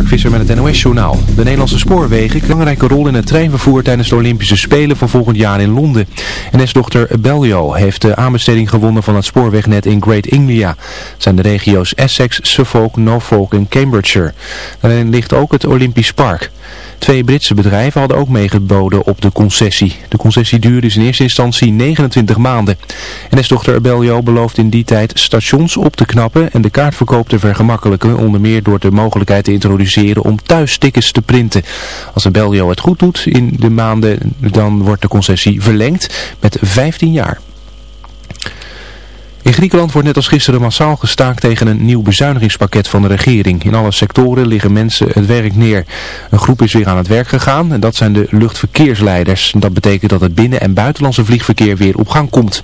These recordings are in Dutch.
Mark Visser met het NOS-journaal. De Nederlandse spoorwegen een belangrijke rol in het treinvervoer tijdens de Olympische Spelen van volgend jaar in Londen. NS-dochter Bellio heeft de aanbesteding gewonnen van het spoorwegnet in Great Anglia. Het zijn de regio's Essex, Suffolk, Norfolk en Cambridgeshire. Daarin ligt ook het Olympisch Park. Twee Britse bedrijven hadden ook meegeboden op de concessie. De concessie duurde dus in eerste instantie 29 maanden. NS-dochter Abellio belooft in die tijd stations op te knappen en de kaartverkoop te vergemakkelijken, onder meer door de mogelijkheid te introduceren om thuis tickets te printen. Als Abellio het goed doet in de maanden, dan wordt de concessie verlengd met 15 jaar. In Griekenland wordt net als gisteren massaal gestaakt tegen een nieuw bezuinigingspakket van de regering. In alle sectoren liggen mensen het werk neer. Een groep is weer aan het werk gegaan en dat zijn de luchtverkeersleiders. Dat betekent dat het binnen- en buitenlandse vliegverkeer weer op gang komt.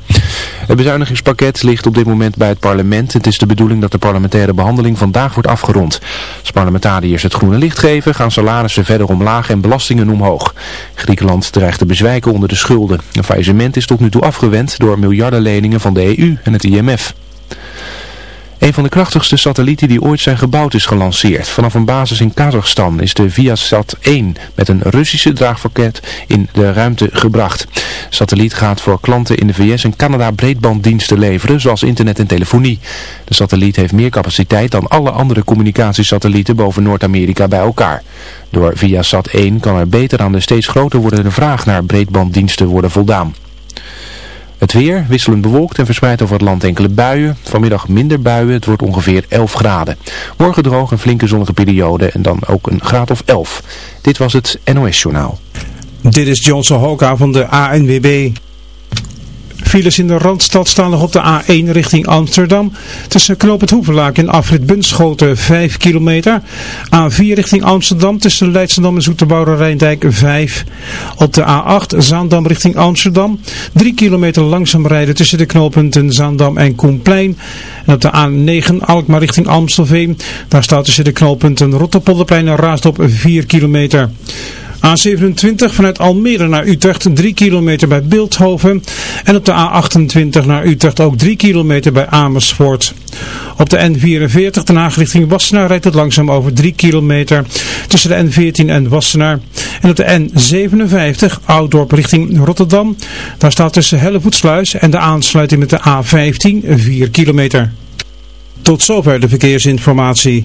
Het bezuinigingspakket ligt op dit moment bij het parlement. Het is de bedoeling dat de parlementaire behandeling vandaag wordt afgerond. Als parlementariërs het groene licht geven, gaan salarissen verder omlaag en belastingen omhoog. Griekenland dreigt te bezwijken onder de schulden. Een faillissement is tot nu toe afgewend door miljardenleningen van de EU en het Een van de krachtigste satellieten die ooit zijn gebouwd is gelanceerd. Vanaf een basis in Kazachstan is de Viasat 1 met een Russische draagpakket in de ruimte gebracht. De satelliet gaat voor klanten in de VS en Canada breedbanddiensten leveren, zoals internet en telefonie. De satelliet heeft meer capaciteit dan alle andere communicatiesatellieten boven Noord-Amerika bij elkaar. Door Viasat 1 kan er beter aan de steeds groter wordende vraag naar breedbanddiensten worden voldaan. Het weer wisselend bewolkt en verspreid over het land enkele buien. Vanmiddag minder buien, het wordt ongeveer 11 graden. Morgen droog een flinke zonnige periode en dan ook een graad of 11. Dit was het NOS Journaal. Dit is Johnson Hoka van de ANWB. Files in de Randstad staan nog op de A1 richting Amsterdam. Tussen Knoop het Hoevelaak en Afrit Bunschoten 5 kilometer. A4 richting Amsterdam tussen Leidschendam en Zoeterbouwer Rijndijk 5. Op de A8 Zaandam richting Amsterdam. 3 kilometer langzaam rijden tussen de knooppunten Zaandam en Koenplein. En op de A9 Alkmaar richting Amstelveen. Daar staat tussen de knooppunten Rotterpolderplein en Raasdorp 4 kilometer. A27 vanuit Almere naar Utrecht 3 kilometer bij Beeldhoven. En op de A28 naar Utrecht ook 3 kilometer bij Amersfoort. Op de N44 Den Haag richting Wassenaar rijdt het langzaam over 3 kilometer tussen de N14 en Wassenaar. En op de N57 Ouddorp richting Rotterdam. Daar staat tussen Hellevoetsluis en de aansluiting met de A15 4 kilometer. Tot zover de verkeersinformatie.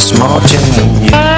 small change.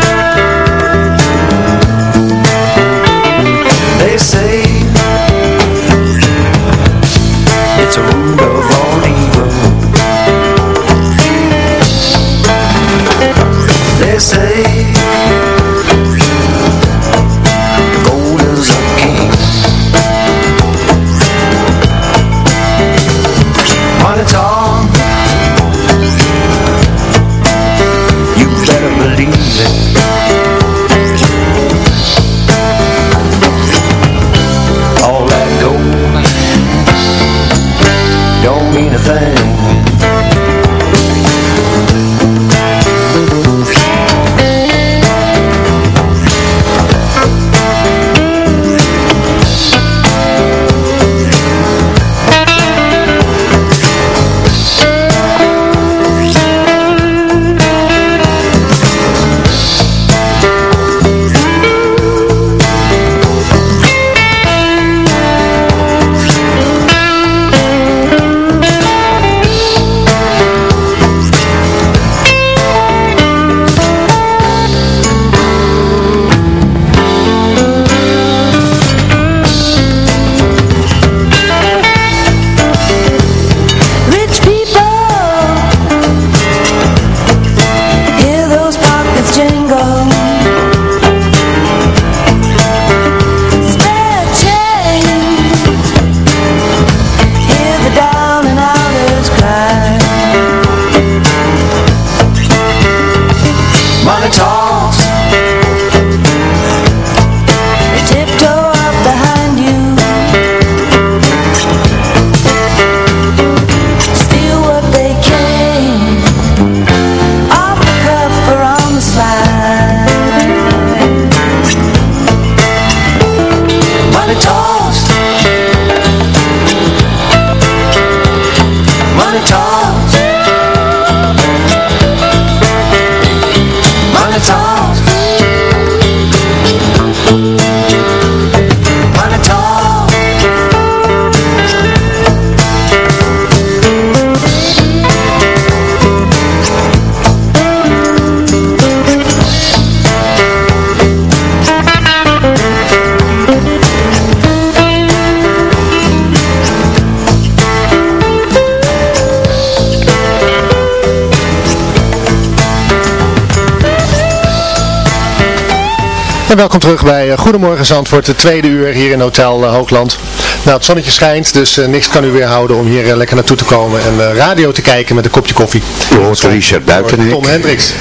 Welkom terug bij eh, Goedemorgen Zandvoort, de tweede uur hier in Hotel eh, Hoogland. Nou, het zonnetje schijnt, dus eh, niks kan u weerhouden om hier lekker naartoe te komen en eh, radio te kijken met een kopje koffie. Je hoort Richard buiten. Tom Hendricks.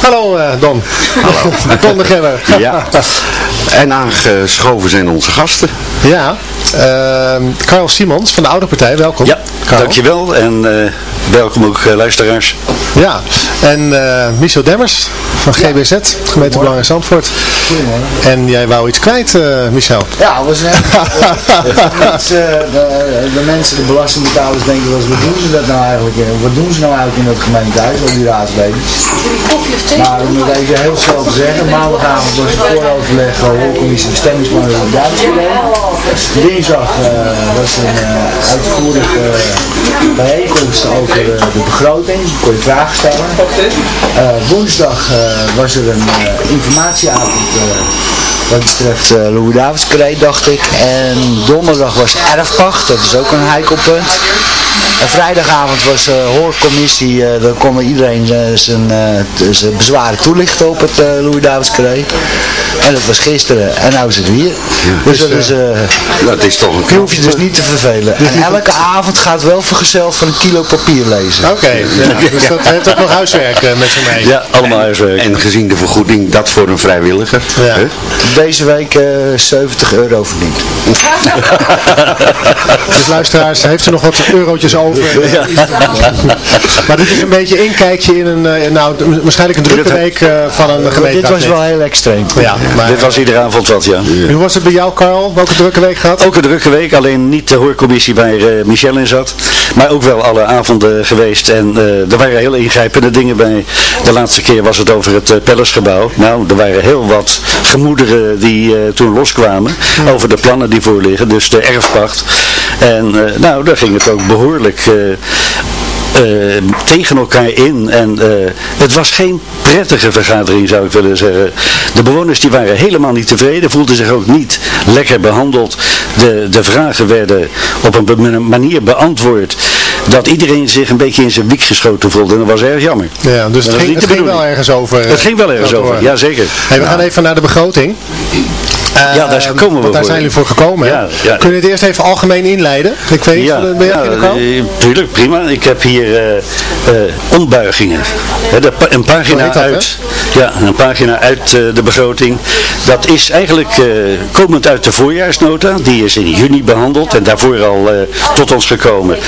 Hallo Don. Hallo. Don de Gemmer. Ja. En aangeschoven zijn onze gasten. Ja, ehm, Carl Simons van de Oude Partij, welkom. Ja, Carl. dankjewel. En welkom ook luisteraars. Ja, en Michel Demmers van GBZ, gemeente Belang in Zandvoort. En jij wou iets kwijt, eh, Michel. Ja, we zijn mensen, de, de mensen, de belastingbetalers denken wel eens, wat doen ze dat nou eigenlijk, eh, wat doen ze nou eigenlijk in het gemeentehuis, al die raadsleden. Maar ik moet even heel snel te zeggen, maandagavond was het vooroverleg, uh, hoorcommissie bestemmingsplan in Duitsland. Dinsdag eh, was er een uh, uitvoerige uh, bijeenkomst over uh, de begroting, kon je vragen stellen. Uh, woensdag uh, was er een uh, informatieavond wat betreft uh, Louis Davids dacht ik. En donderdag was erfpacht, dat is ook een heikelpunt. En vrijdagavond was uh, hoorcommissie, uh, daar kon iedereen zijn, zijn bezwaren toelichten op het Louis Davids Carré. En dat was gisteren en nu is het weer. Ja, dus dat is, dat is toch een je hoef je dus niet te vervelen. En elke avond gaat wel vergezeld van een kilo papier lezen. Oké, okay, ja, dus dat heeft ook nog huiswerk met z'n mee. Ja, allemaal huiswerk. En gezien de vergoeding, dat voor een vrijwilliger. Ja. Huh? Deze week uh, 70 euro verdiend. dus luisteraars, heeft ze nog wat eurotjes over? Ja. maar dit is een beetje inkijkje in een, nou, waarschijnlijk een drukke week uh, van een gemeente. Dit was wel heel extreem. Ja, maar, dit was iedere avond wat, ja. Hoe was het bij jou, Carl? Welke drukke week gehad? Ook een drukke week, alleen niet de hoorcommissie waar uh, Michel in zat. Maar ook wel alle avonden geweest. En uh, er waren heel ingrijpende dingen bij. De laatste keer was het over het uh. Nou, er waren heel wat gemoederen die uh, toen loskwamen ja. over de plannen die voorliggen. Dus de erfpacht. En nou, daar ging het ook behoorlijk... Uh, tegen elkaar in. En uh, het was geen prettige vergadering zou ik willen zeggen. De bewoners die waren helemaal niet tevreden, voelden zich ook niet lekker behandeld. De, de vragen werden op een manier beantwoord dat iedereen zich een beetje in zijn wiek geschoten voelde. En dat was erg jammer. Ja, dus het ging, het ging wel ergens over. Het ging wel ergens over, ja zeker. Hey, we gaan even naar de begroting. Ja, daar komen we want daar zijn jullie voor gekomen. Ja, ja. Kun je het eerst even algemeen inleiden? Ik weet niet, Ja, ben jij eh, tuurlijk, prima. Ik heb hier eh, eh, ombuigingen. Een pagina hè? uit, ja, een pagina uit de begroting. Dat is eigenlijk komend uit de voorjaarsnota. Die is in juni behandeld en daarvoor al tot ons gekomen.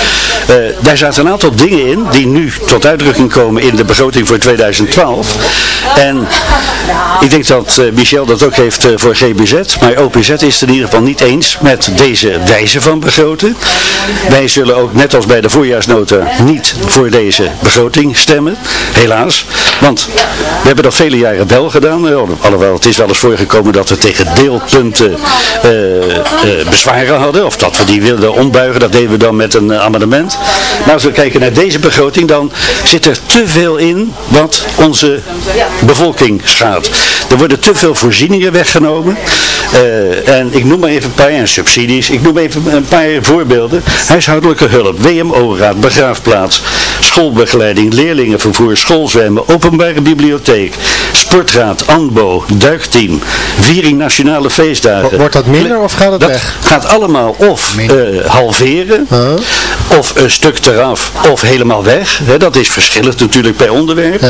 Daar zaten een aantal dingen in die nu tot uitdrukking komen in de begroting voor 2012. En ik denk dat Michel dat ook heeft voor GBZ. Maar OPZ is het in ieder geval niet eens met deze wijze van begroten. Wij zullen ook net als bij de voorjaarsnota niet voor deze begroting stemmen. Helaas. Want we hebben dat vele jaren wel gedaan. Alhoewel het is wel eens voorgekomen dat we tegen deelpunten eh, eh, bezwaren hadden. Of dat we die wilden ombuigen. Dat deden we dan met een amendement. Maar als we kijken naar deze begroting dan zit er te veel in wat onze bevolking schaadt. Er worden te veel voorzieningen weggenomen. Eh, en ik noem maar even een paar en subsidies. Ik noem even een paar voorbeelden. Huishoudelijke hulp, WMO-raad, begraafplaats, schoolbegeleiding, leerlingenvervoer, schoolzwemmen, openbare bibliotheek, sportraad, ANBO, duikteam, viering nationale feestdagen. Wordt dat minder of gaat het Dat weg? gaat allemaal of eh, halveren, of een stuk eraf, of helemaal weg. Dat is verschillend natuurlijk per onderwerp.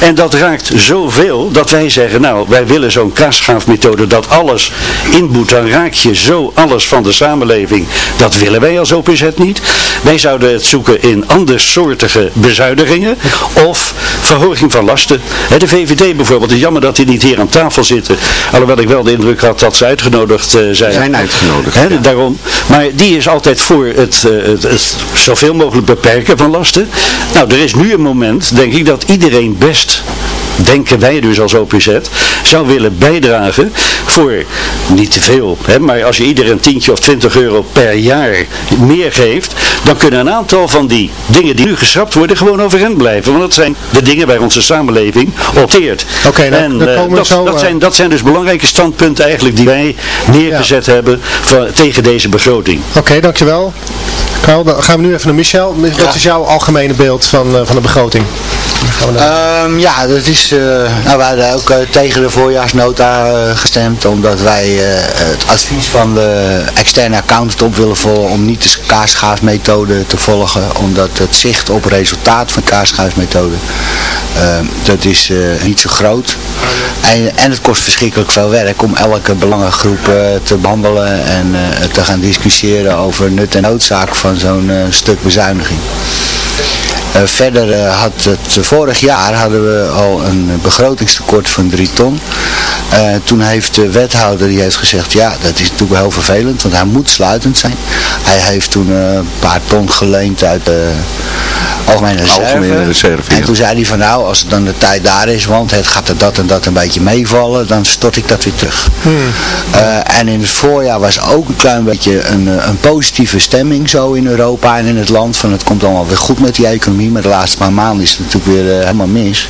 En dat raakt zoveel dat wij zeggen, nou, wij willen zo'n kaasschaafmethode dat alles inboet. Dan raak je zo alles van de samenleving. Dat willen wij als OPZ niet. Wij zouden het zoeken in andersoortige bezuinigingen of verhoging van lasten. De VVD bijvoorbeeld, het is jammer dat die niet hier aan tafel zitten. Alhoewel ik wel de indruk had dat ze uitgenodigd eh, zijn. Zijn uitgenodigd, Daarom. Maar die is altijd voor het, eh, het, het zoveel mogelijk beperken van lasten. Nou, er is nu een moment, denk ik, dat iedereen best denken wij dus als OPZ, zou willen bijdragen voor niet te veel, hè, maar als je ieder een tientje of 20 euro per jaar meer geeft, dan kunnen een aantal van die dingen die nu geschrapt worden gewoon overeind blijven. Want dat zijn de dingen waar onze samenleving opteert. Oké, dan- en dan eh, komen we dat, zo, dat, eh, zijn, dat zijn dus belangrijke standpunten eigenlijk die wij neergezet hebben van- tegen deze begroting. Oké, dankjewel. Carl, dan gaan we nu even naar Michel. Wat is jouw algemene beeld van, eh, van de begroting? We Ehm, ja, dat is, eh, nou, wij hebben ook eh, tegen de voorjaarsnota eh, gestemd, omdat wij het advies van de externe accountant op willen volgen om niet de kaarschaafmethode te volgen, omdat het zicht op resultaat van de kaarschaafmethode, eh, dat is niet zo groot. En, en het kost verschrikkelijk veel werk om elke belangengroep te behandelen en te gaan discussiëren over nut en noodzaak van zo'n stuk bezuiniging. Eh, verder eh, had het vorig jaar hadden we al een begrotingstekort van 3 ton. Eh, toen heeft de wethouder die heeft gezegd, ja dat is natuurlijk wel heel vervelend, want hij moet sluitend zijn. Hij heeft toen eh, een paar ton geleend uit de algemene reserve. Algemene reserve, En toen zei hij van nou, als dan de tijd daar is, want het gaat er dat en dat een beetje meevallen, dan stort ik dat weer terug. Eh, en in het voorjaar was ook een klein beetje een, een positieve stemming zo in Europa en in het land. Van het komt allemaal weer goed met die economie. Maar de laatste paar maanden is het natuurlijk weer helemaal mis.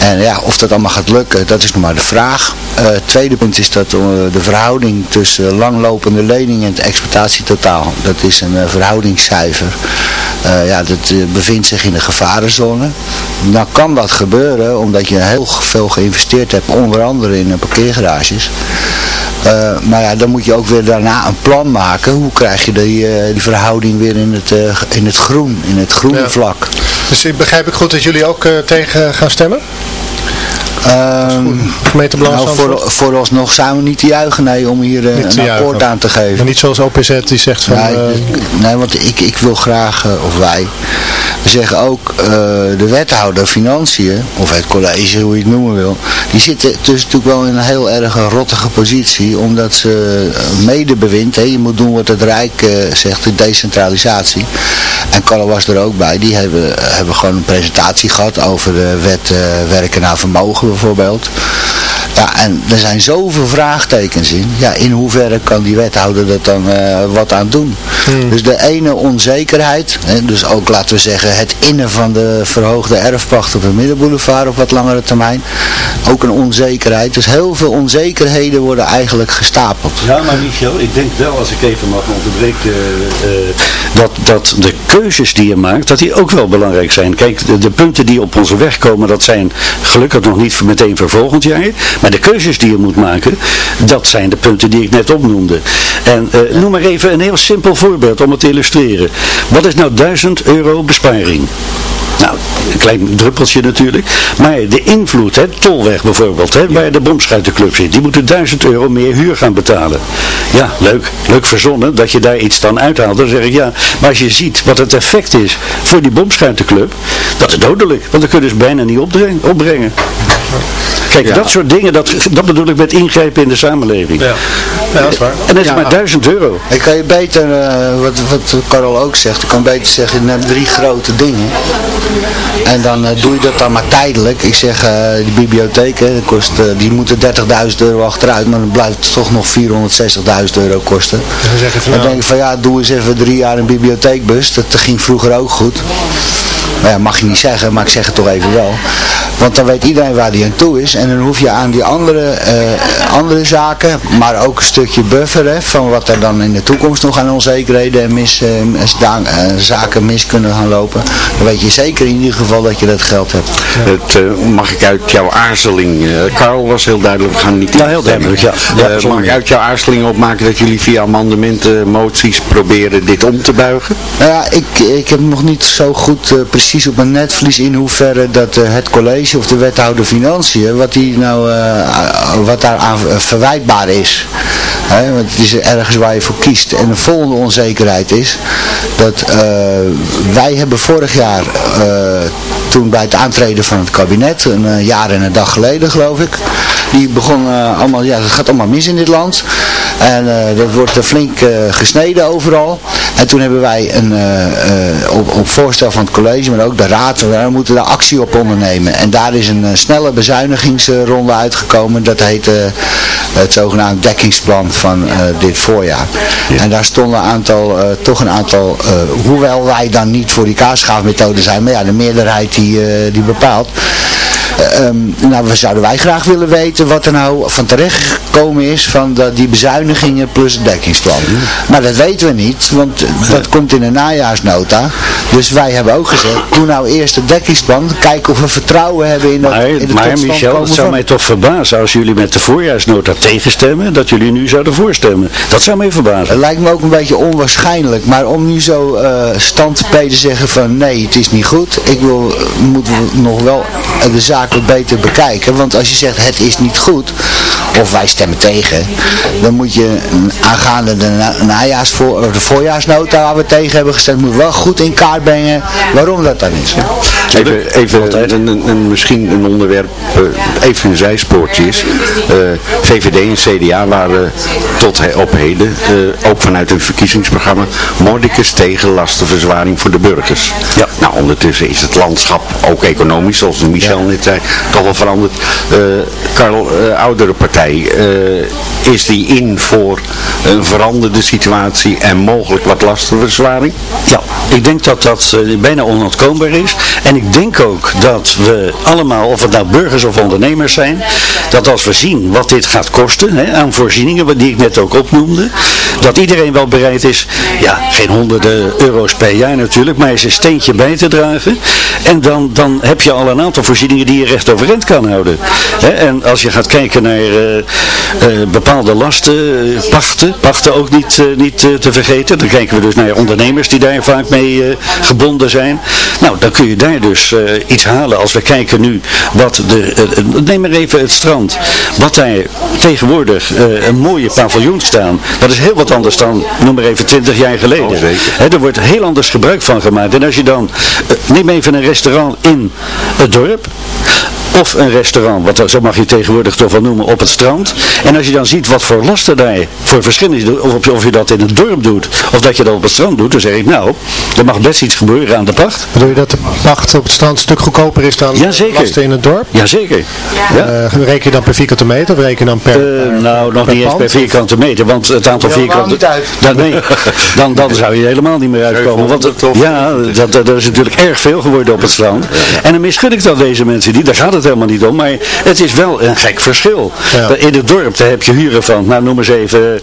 En ja, of dat allemaal gaat lukken, dat is nog maar de vraag. Eh, het tweede punt is dat eh, de verhouding tussen langlopende leningen en het exploitatietotaal, dat is een eh, verhoudingscijfer. Ja, dat bevindt zich in de gevarenzone. Nou kan dat gebeuren omdat je heel veel geïnvesteerd hebt, onder andere in parkeergarages. Maar ja, dan moet je ook weer daarna een plan maken. Hoe krijg je die, die verhouding weer in het, in het groen, in het groene Ja. vlak. Dus begrijp ik goed dat jullie ook eh, tegen gaan stemmen? Gemeentebelang nou, voor, vooralsnog zijn we niet te juichen nee, om hier eh, een akkoord aan te geven. Maar niet zoals OPZ die zegt van... Nee, eh, nee, want ik, ik wil graag, eh, of wij, we zeggen ook de wethouder financiën, of het college, hoe je het noemen wil, die zitten dus natuurlijk wel in een heel erg rottige positie, omdat ze medebewind, hè, je moet doen wat het Rijk zegt, de decentralisatie. En Carlo was er ook bij, die hebben, hebben gewoon een presentatie gehad over de wet werken naar vermogen bijvoorbeeld. Ja, en er zijn zoveel vraagtekens in. Ja, in hoeverre kan die wethouder dat dan eh, wat aan doen? Dus de ene onzekerheid, hè, dus ook laten we zeggen het innen van de verhoogde erfpacht op de Middenboulevard op wat langere termijn. Ook een onzekerheid. Dus heel veel onzekerheden worden eigenlijk gestapeld. Ja, maar Michel, ik denk wel, als ik even mag onderbreken, eh, eh, dat, dat de keuzes die je maakt, dat die ook wel belangrijk zijn. Kijk, de, de punten die op onze weg komen, dat zijn gelukkig nog niet voor meteen voor volgend jaar. Maar de keuzes die je moet maken, dat zijn de punten die ik net opnoemde. En eh, noem maar even een heel simpel voorbeeld om het te illustreren. Wat is nou 1000 euro besparing? Nou, een klein druppeltje natuurlijk. Maar de invloed, hè, Tolweg bijvoorbeeld, hè, waar de bomschuitenclub zit, die moeten 1000 euro meer huur gaan betalen. Ja, leuk, leuk verzonnen dat je daar iets dan uithaalt. Dan zeg ik ja, maar als je ziet wat het effect is voor die bomschuitenclub, dat is dodelijk. Want dan kunnen ze bijna niet opbrengen. Kijk, dat soort dingen, dat, dat bedoel ik met ingrijpen in de samenleving. Ja, ja dat is waar. En dat is maar 1000 euro. Ik kan je beter, eh, wat, wat Karel ook zegt, ik kan beter zeggen, hebt drie grote dingen. En dan eh, doe je dat dan maar tijdelijk. Ik zeg, uh, die bibliotheken, kost, die moeten 30.000 euro achteruit, maar dan blijft het toch nog 460.000 euro kosten. Dan zeg je van, dan denk ik van ja, doe eens even drie jaar een bibliotheekbus. Dat ging vroeger ook goed. Nou ja, mag je niet zeggen, maar ik zeg het toch even wel. Want dan weet iedereen waar die aan toe is. En dan hoef je aan die andere, eh, andere zaken, maar ook een stukje buffer hè, van wat er dan in de toekomst nog aan onzekerheden en mis, uh, zaken mis kunnen gaan lopen. Dan weet je zeker in ieder geval dat je dat geld hebt. Het, uh, mag ik uit jouw aarzeling, Karl was heel duidelijk, we gaan niet Ja, heel duidelijk, ja. ja mag ik uit jouw aarzeling opmaken dat jullie via amendementen, moties proberen dit om te buigen? Nou ja, ik, ik heb nog niet zo goed precies op mijn netvlies in hoeverre dat het college of de wethouder financiën, wat, die nou, uh, wat daar aan verwijtbaar is. Want het is ergens waar je voor kiest. En de volgende onzekerheid is dat uh, wij hebben vorig jaar, uh, toen bij het aantreden van het kabinet, een jaar en een dag geleden geloof ik, die begon allemaal, ja het gaat allemaal mis in dit land. En dat wordt flink gesneden overal. En toen hebben wij een, op, op voorstel van het college, maar ook de raad, we moeten daar actie op ondernemen. En daar is een snelle bezuinigingsronde uitgekomen. Dat heet het zogenaamde dekkingsplan van uh, dit voorjaar. En daar stonden een aantal, uh, toch een aantal, hoewel wij dan niet voor die kaasschaafmethode zijn, maar ja, de meerderheid die, die bepaalt. Um, nou, we zouden wij graag willen weten wat er nou van terecht gekomen is van de, die bezuinigingen plus het dekkingsplan. Maar dat weten we niet, want dat komt in de najaarsnota. Dus wij hebben ook gezegd, doe nou eerst het dekkingsplan, kijken of we vertrouwen hebben in dat Maar, in de maar Michel, het zou mij toch verbazen als jullie met de voorjaarsnota tegenstemmen, dat jullie nu zouden voorstemmen. Dat zou mij verbazen. Het lijkt me ook een beetje onwaarschijnlijk, maar om nu zo uh, stand te peden zeggen van nee, het is niet goed. Ik wil, moeten we nog wel de zaak wat beter bekijken. Want als je zegt het is niet goed, of wij stemmen tegen, dan moet je aangaande de, na najaarsvoor, de voorjaarsnota waar we tegen hebben gestemd, moet wel goed in kaart brengen waarom dat dan is. Even, even een, een, een, misschien een onderwerp, uh, even een zijspoortje is. Uh, VVD en CDA waren tot op heden, uh, ook vanuit hun verkiezingsprogramma, mordicus tegen lastenverzwaring voor de burgers. Ja. Nou, ondertussen is het landschap, ook economisch, zoals Michel ja. net zei, toch wel veranderd. Karl, oudere partij, is die in voor een veranderde situatie en mogelijk wat lastenverzwaring? Ja, ik denk dat dat bijna onontkoombaar is. En ik denk ook dat we allemaal, of het nou burgers of ondernemers zijn, dat als we zien wat dit gaat kosten, hè, aan voorzieningen, die ik net ook opnoemde, dat iedereen wel bereid is, ja, geen honderden euro's per jaar natuurlijk, maar eens een steentje bij te dragen. En dan, dan heb je al een aantal voorzieningen die je recht overeind kan houden. Hè, en als je gaat kijken naar uh, uh, bepaalde lasten, pachten, pachten ook niet, niet te vergeten, dan kijken we dus naar ondernemers die daar vaak mee gebonden zijn. Nou, dan kun je daar dus iets halen als we kijken nu wat de, neem maar even het strand, wat daar tegenwoordig een mooie paviljoen staan, dat is heel wat anders dan, noem maar even 20 jaar geleden. Oh, He, er wordt heel anders gebruik van gemaakt. En als je dan, neem even een restaurant in het dorp, of een restaurant, wat zo mag je tegenwoordig toch wel noemen, op het strand. En als je dan ziet wat voor lasten daar voor verschillende, of, of je dat in het dorp doet, of dat je dat op het strand doet, dan zeg ik nou, er mag best iets gebeuren aan de pacht. Bedoel je dat de pacht op het strand een stuk goedkoper is dan ja, zeker. lasten in het dorp? Jazeker. Ja. Uh, reken je dan per vierkante meter of reken je dan per, uh, Nou, nog per niet eens per vierkante meter, want het aantal vierkante... niet uit. Dan, nee, dan, dan zou je helemaal niet meer uitkomen. Want ja, dat, dat, is natuurlijk erg veel geworden op het strand. En dan misgun ik dat deze mensen niet, daar gaat het helemaal niet om, maar het is wel een gek verschil. Ja. In het dorp daar heb je huren van, nou noem eens even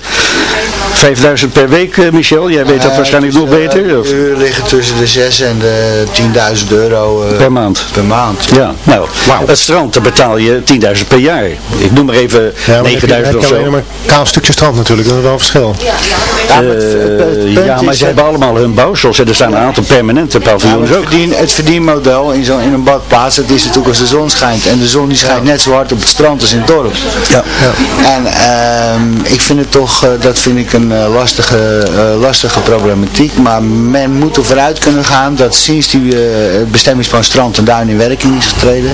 5000 per week, eh, Michel? Jij weet dat waarschijnlijk nog beter? Of? uur liggen tussen de 6 en de 10.000 euro eh, Per maand. Per maand. Ja, nou, het strand, daar betaal je 10.000 per jaar. Ik noem maar even Ja, maar 9000 heb of zo. maar een kaal stukje strand natuurlijk, dat is wel een verschil. Ja, maar het- het- het Eh, punt ja, maar ze hebben allemaal hun bouwsels en er staan een aantal permanente Ja, paviljoens het, ook. verdien, het verdienmodel in, zo, in een badplaats, dat is natuurlijk als de zon schijnt. En de zon die schijnt net zo hard op het strand als in het dorp. Ja. En ehm, ik vind het toch, eh, dat vind ik een eh, lastige, eh, lastige problematiek. Maar men moet ervoor uit kunnen gaan dat sinds die eh, bestemmingsplan strand en duin in werking is getreden.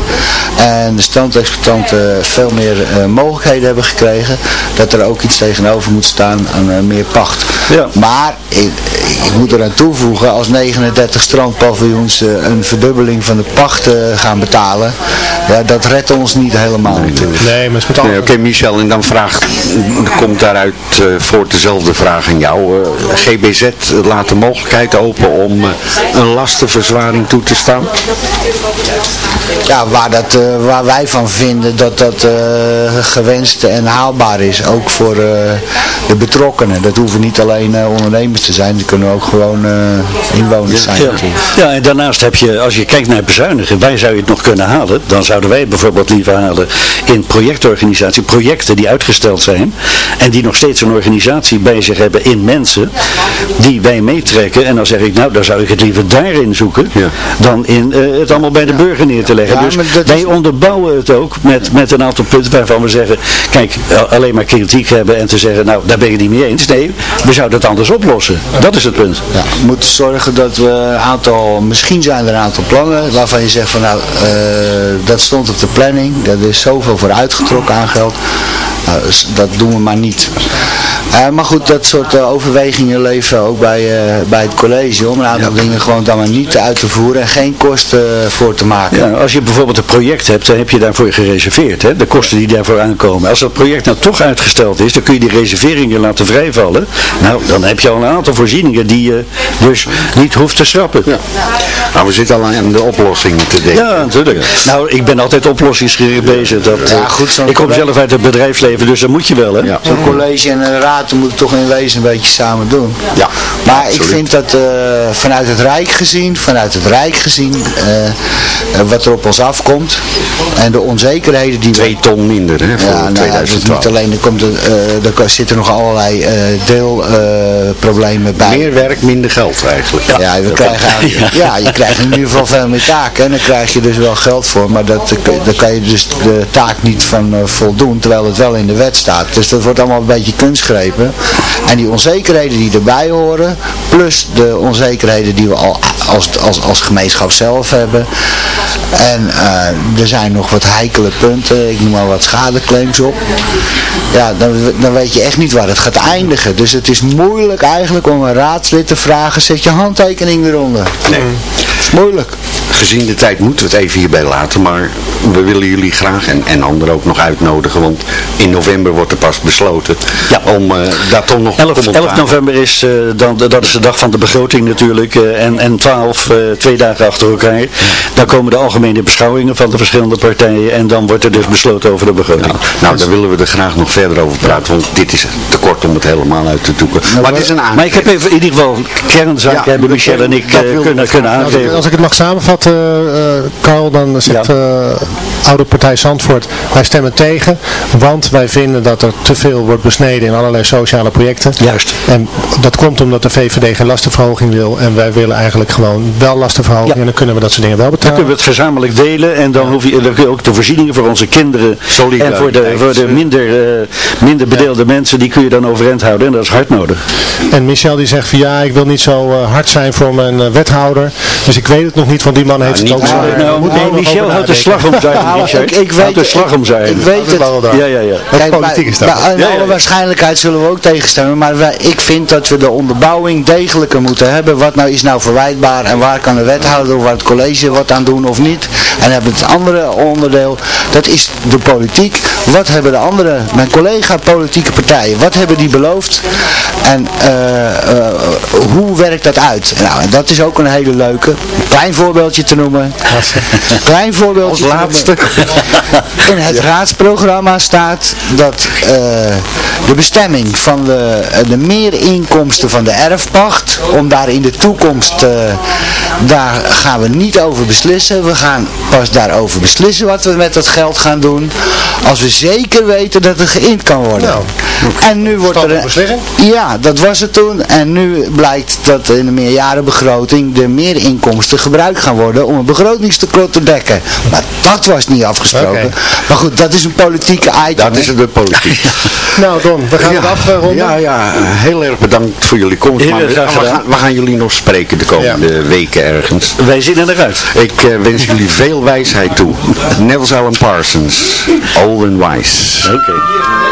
En de strandexploitanten veel meer eh, mogelijkheden hebben gekregen. Dat er ook iets tegenover moet staan aan eh, meer pacht. Ja. Maar ik, ik moet eraan toevoegen, als 39 strandpaviljoens een verdubbeling van de pacht eh, gaan betalen, ja, dat redt ons niet helemaal natuurlijk. Nee, maar het is met Nee. Oké Michel, en dan vraagt, komt daaruit eh, voort dezelfde vraag aan jou. Eh, GBZ laat de mogelijkheid open om eh, een lastenverzwaring toe te staan? Ja, waar, dat, eh, waar wij van vinden dat dat eh, gewenst en haalbaar is, ook voor eh, de betrokkenen. Dat hoeven niet alleen eh, ondernemers te zijn, dat kunnen ook gewoon eh, inwoners zijn Ja. natuurlijk. ja, en daarnaast heb je, als je kijkt naar bezuinigen, waar zou je het nog kunnen halen? Dan zouden wij het bijvoorbeeld liever halen in projectorganisatie, projecten die uitgesteld zijn en die nog steeds een organisatie bij zich hebben in mensen, die wij meetrekken. En dan zeg ik, nou, dan zou ik het liever daarin zoeken, dan in eh, het allemaal bij de burger neer te leggen. Ja, dus wij is- onderbouwen het ook met, met een aantal punten waarvan we zeggen, kijk, alleen maar kritiek hebben en te zeggen, nou, daar ben ik het niet mee eens. Nee, we zouden het anders oplossen. Dat is het punt. Ja, we moeten zorgen dat we een aantal, misschien zijn er een aantal plannen waarvan je zegt van nou, eh, dat stond op de planning, dat is zoveel voor uitgetrokken aan geld. Nou, dat doen we maar niet. Eh, maar goed, dat soort eh, overwegingen leven ook bij, eh, bij het college om een aantal dingen gewoon dan maar niet uit te voeren en geen kosten voor te maken. Ja, als je bijvoorbeeld een project hebt, dan heb je daarvoor gereserveerd. Hè? De kosten die daarvoor aankomen. Als dat project nou toch uitgesteld is, dan kun je die reserveringen laten vrijvallen. Nou, dan heb je al een aantal voorzieningen die je dus niet hoeft te schrappen. Ja, Nou, we zitten al aan de oplossingen te denken. natuurlijk. Nou, ik ben altijd oplossingsgericht bezig. Dat, Ja, goed, ik kom zelf uit het bedrijfsleven, dus dat moet je wel. Hè? Ja. Zo'n college en een raad moeten het toch in wezen een beetje samen doen. Ja, Maar ik vind dat eh, vanuit het Rijk gezien, vanuit het Rijk gezien, eh, eh, wat er op ons afkomt en de onzekerheden die we... Twee ton minder hè, voor Ja, nou, ja, dat is 2012. niet alleen, er, komt er, zitten nog allerlei deelproblemen bij. Meer werk, minder geld eigenlijk. Ja, we krijgen ja, je krijgt in ieder geval veel meer taken en daar krijg je dus wel geld voor, maar dat, daar kan je dus de taak niet van voldoen, terwijl het wel in de wet staat. Dus dat wordt allemaal een beetje En die onzekerheden die erbij horen, plus de onzekerheden die we al als, als, als gemeenschap zelf hebben. En eh, er zijn nog wat heikele punten, ik noem maar wat schadeclaims op. Ja, dan, dan weet je echt niet waar het gaat eindigen. Dus het is moeilijk eigenlijk om een raadslid te vragen, zet je handtekening eronder. Nee. is moeilijk. Gezien de tijd moeten we het even hierbij laten, maar we willen jullie graag en, en anderen ook nog uitnodigen, want in november wordt er pas besloten om eh, daar toch nog 11, commentaar- 11 november is, eh, dan, dat is de dag van de begroting natuurlijk. eh, en, en 12, eh, twee dagen achter elkaar. Dan komen de algemene beschouwingen van de verschillende partijen. En dan wordt er dus besloten over de begroting. Nou, daar willen we er graag nog verder over praten, want dit is te kort om het helemaal uit te zoeken. Maar het is een Maar ik heb even in ieder geval kernzaken hebben Michel en ik eh, kunnen, kunnen aangeven. als ik het mag samenvatten, eh, Carl, dan zegt eh oude partij Zandvoort, wij stemmen tegen, want wij vinden dat er te veel wordt besneden in allerlei sociale projecten. Juist. En dat komt omdat de VVD geen lastenverhoging wil en wij willen eigenlijk gewoon wel lastenverhoging en dan kunnen we dat soort dingen wel Dan betalen. kunnen we het gezamenlijk delen en dan, hoef je, dan kun je ook de voorzieningen voor onze kinderen en voor de, voor de minder, eh, minder bedeelde mensen, die kun je dan overeind houden en dat is hard nodig. En Michel die zegt van ja, ik wil niet zo eh, hard zijn voor mijn eh, wethouder, dus ik weet het nog niet, want die man heeft het ook Nou, zwaar. nou, er Michel houdt de slag om zijn, Nou, ik, weet de slag om zijn. Ik weet het. Ja, ja, ja. Kijk, politiek is dat. bij- alle ja. waarschijnlijkheid zullen we ook tegenstemmen, maar wij, ik vind dat we de onderbouwing degelijker moeten hebben. Wat nou is nou verwijtbaar en waar kan de wethouder of waar het college wat aan doen of niet. En hebben het andere onderdeel, dat is de politiek. Wat hebben de andere, mijn collega politieke partijen, wat hebben die beloofd? En eh, eh, hoe werkt dat uit? Nou, en dat is ook een hele leuke. Een klein voorbeeldje voorbeeldje te noemen. Klein voorbeeldje Als laatste. In het raadsprogramma staat dat eh, de bestemming van de, de meerinkomsten van de erfpacht, om daar in de toekomst, eh, daar gaan we niet over beslissen. We gaan pas daarover beslissen wat we met dat geld gaan doen, als we zeker weten dat het geïnd kan worden. Nou, en nu wordt er... beslissing? Ja, dat was het toen. En nu blijkt dat in de meerjarenbegroting de meerinkomsten gebruikt gaan worden om een begrotingstekort te dekken. Maar dat was niet afgesproken. Maar goed, dat is een politieke item. Dat hè? is de politiek. Nou Don, we gaan het afronden. Ja, ja, heel erg bedankt voor jullie komst. Maar we, gaan, we gaan jullie nog spreken de komende weken ergens. Wij zien er uit. Ik eh, wens jullie veel wijsheid toe. Nels Allen Parsons, Old and Wise. Oké.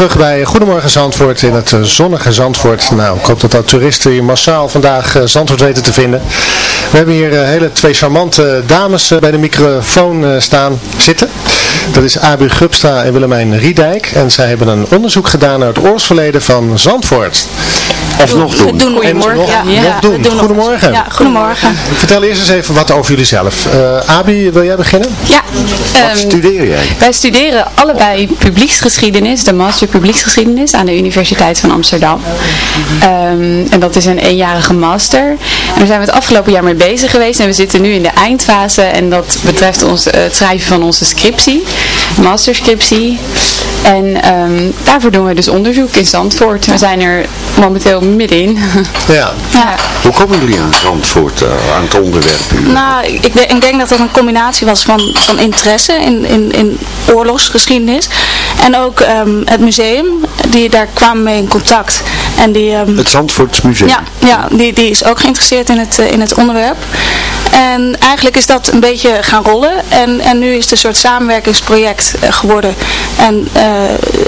Terug bij Goedemorgen Zandvoort in het eh, zonnige Zandvoort. Nou, ik hoop dat dat toeristen hier massaal vandaag eh, Zandvoort weten te vinden. We hebben hier eh, hele twee charmante dames bij de microfoon staan zitten. Dat is Abu Gupsta en Willemijn Riedijk. En zij hebben een onderzoek gedaan naar het oorsverleden van Zandvoort. Of nog doen. doen. Nog, Goedemorgen. Ja. nog Ja, doen. Goedemorgen. Ja, goedemorgen. Vertel eerst eens even wat over jullie zelf. Eh, Abi, wil jij beginnen? Ja, Wat ehm, studeer jij? wij studeren allebei publieksgeschiedenis, de master publieksgeschiedenis aan de Universiteit van Amsterdam. Ehm, en dat is een eenjarige master. En daar zijn we het afgelopen jaar mee bezig geweest en we zitten nu in de eindfase en dat betreft ons, eh, het schrijven van onze scriptie, masterscriptie. En ehm, daarvoor doen we dus onderzoek in Zandvoort. We zijn er momenteel middenin. Ja. ja. Hoe komen jullie aan Zandvoort, eh, aan het onderwerp? Nou, ik, denk- ik denk dat dat een combinatie was van, van interesse in, in, in oorlogsgeschiedenis. En ook ehm, het museum, die, daar kwamen mee in contact. En die, ehm, Het Zandvoortsmuseum. ja, ja die, die is ook geïnteresseerd in het, eh, in het onderwerp. En eigenlijk is dat een beetje gaan rollen. En, en nu is het een soort samenwerkingsproject eh, geworden. En eh,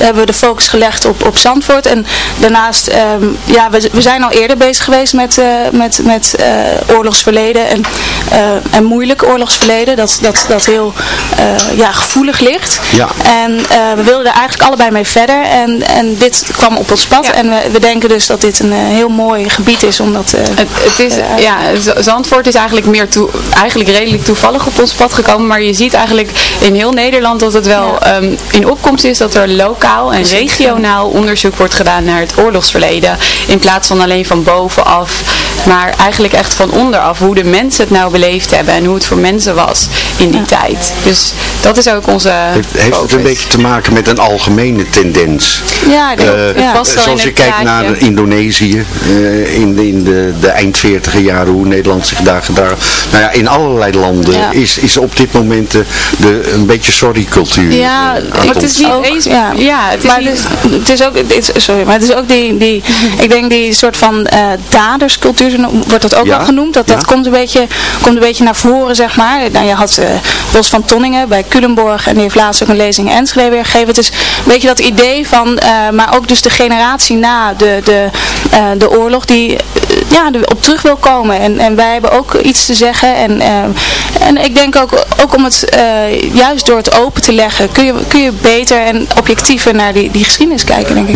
hebben we de focus gelegd op, op Zandvoort. En daarnaast, ehm, ja, we, we zijn al eerder bezig geweest met, eh, met, met eh, oorlogsverleden. En, eh, en moeilijk oorlogsverleden. Dat, dat, dat heel eh, ja, gevoelig ligt. Ja. En eh, we wilden er eigenlijk allebei mee verder. En, en dit kwam op ons pad. En we, we denken dus dat dit een eh, heel mooi gebied is. Omdat, eh, Het, het is, ja, Zandvoort is eigenlijk meer toe, eigenlijk redelijk toevallig op ons pad gekomen, maar je ziet eigenlijk in heel Nederland dat het wel ehm, in opkomst is dat er lokaal en regionaal onderzoek wordt gedaan naar het oorlogsverleden. In plaats van alleen van bovenaf, maar eigenlijk echt van onderaf, hoe de mensen het nou beleefd hebben en hoe het voor mensen was in die tijd. Dus dat is ook onze Heeft, heeft het een beetje te maken met een algemene tendens? Ja, ik denk- Eh, ja. Het past wel in zoals je het kijkt naar Indonesië, eh, in, de, in de, de eind 40 jaren, hoe Nederland zich daar gedraagt. Nou ja, in allerlei landen Ja. is, is op dit moment eh, de, een beetje sorry cultuur. Ja, eh, aan het is niet Ook, eens... ja. Ja, het is maar niet... het is, het is ook, het is, sorry, maar het is ook die, die ik denk die soort van eh daderscultuur, wordt dat ook Ja, wel genoemd. Dat, dat komt, een beetje, komt een beetje naar voren, zeg maar. Nou, je had eh Bos van Tonningen bij Culemborg en die heeft laatst ook een lezing in Enschede weer gegeven. Het is een beetje dat idee van, eh, maar ook dus de generatie na de, de, eh, de oorlog die ja, op terug wil komen. En, en wij hebben ook iets te zeggen. En, eh, en ik denk ook, ook om het eh, juist door het open te leggen, kun je, kun je beter en objectiever naar die, die geschiedenis kijken, denk ik.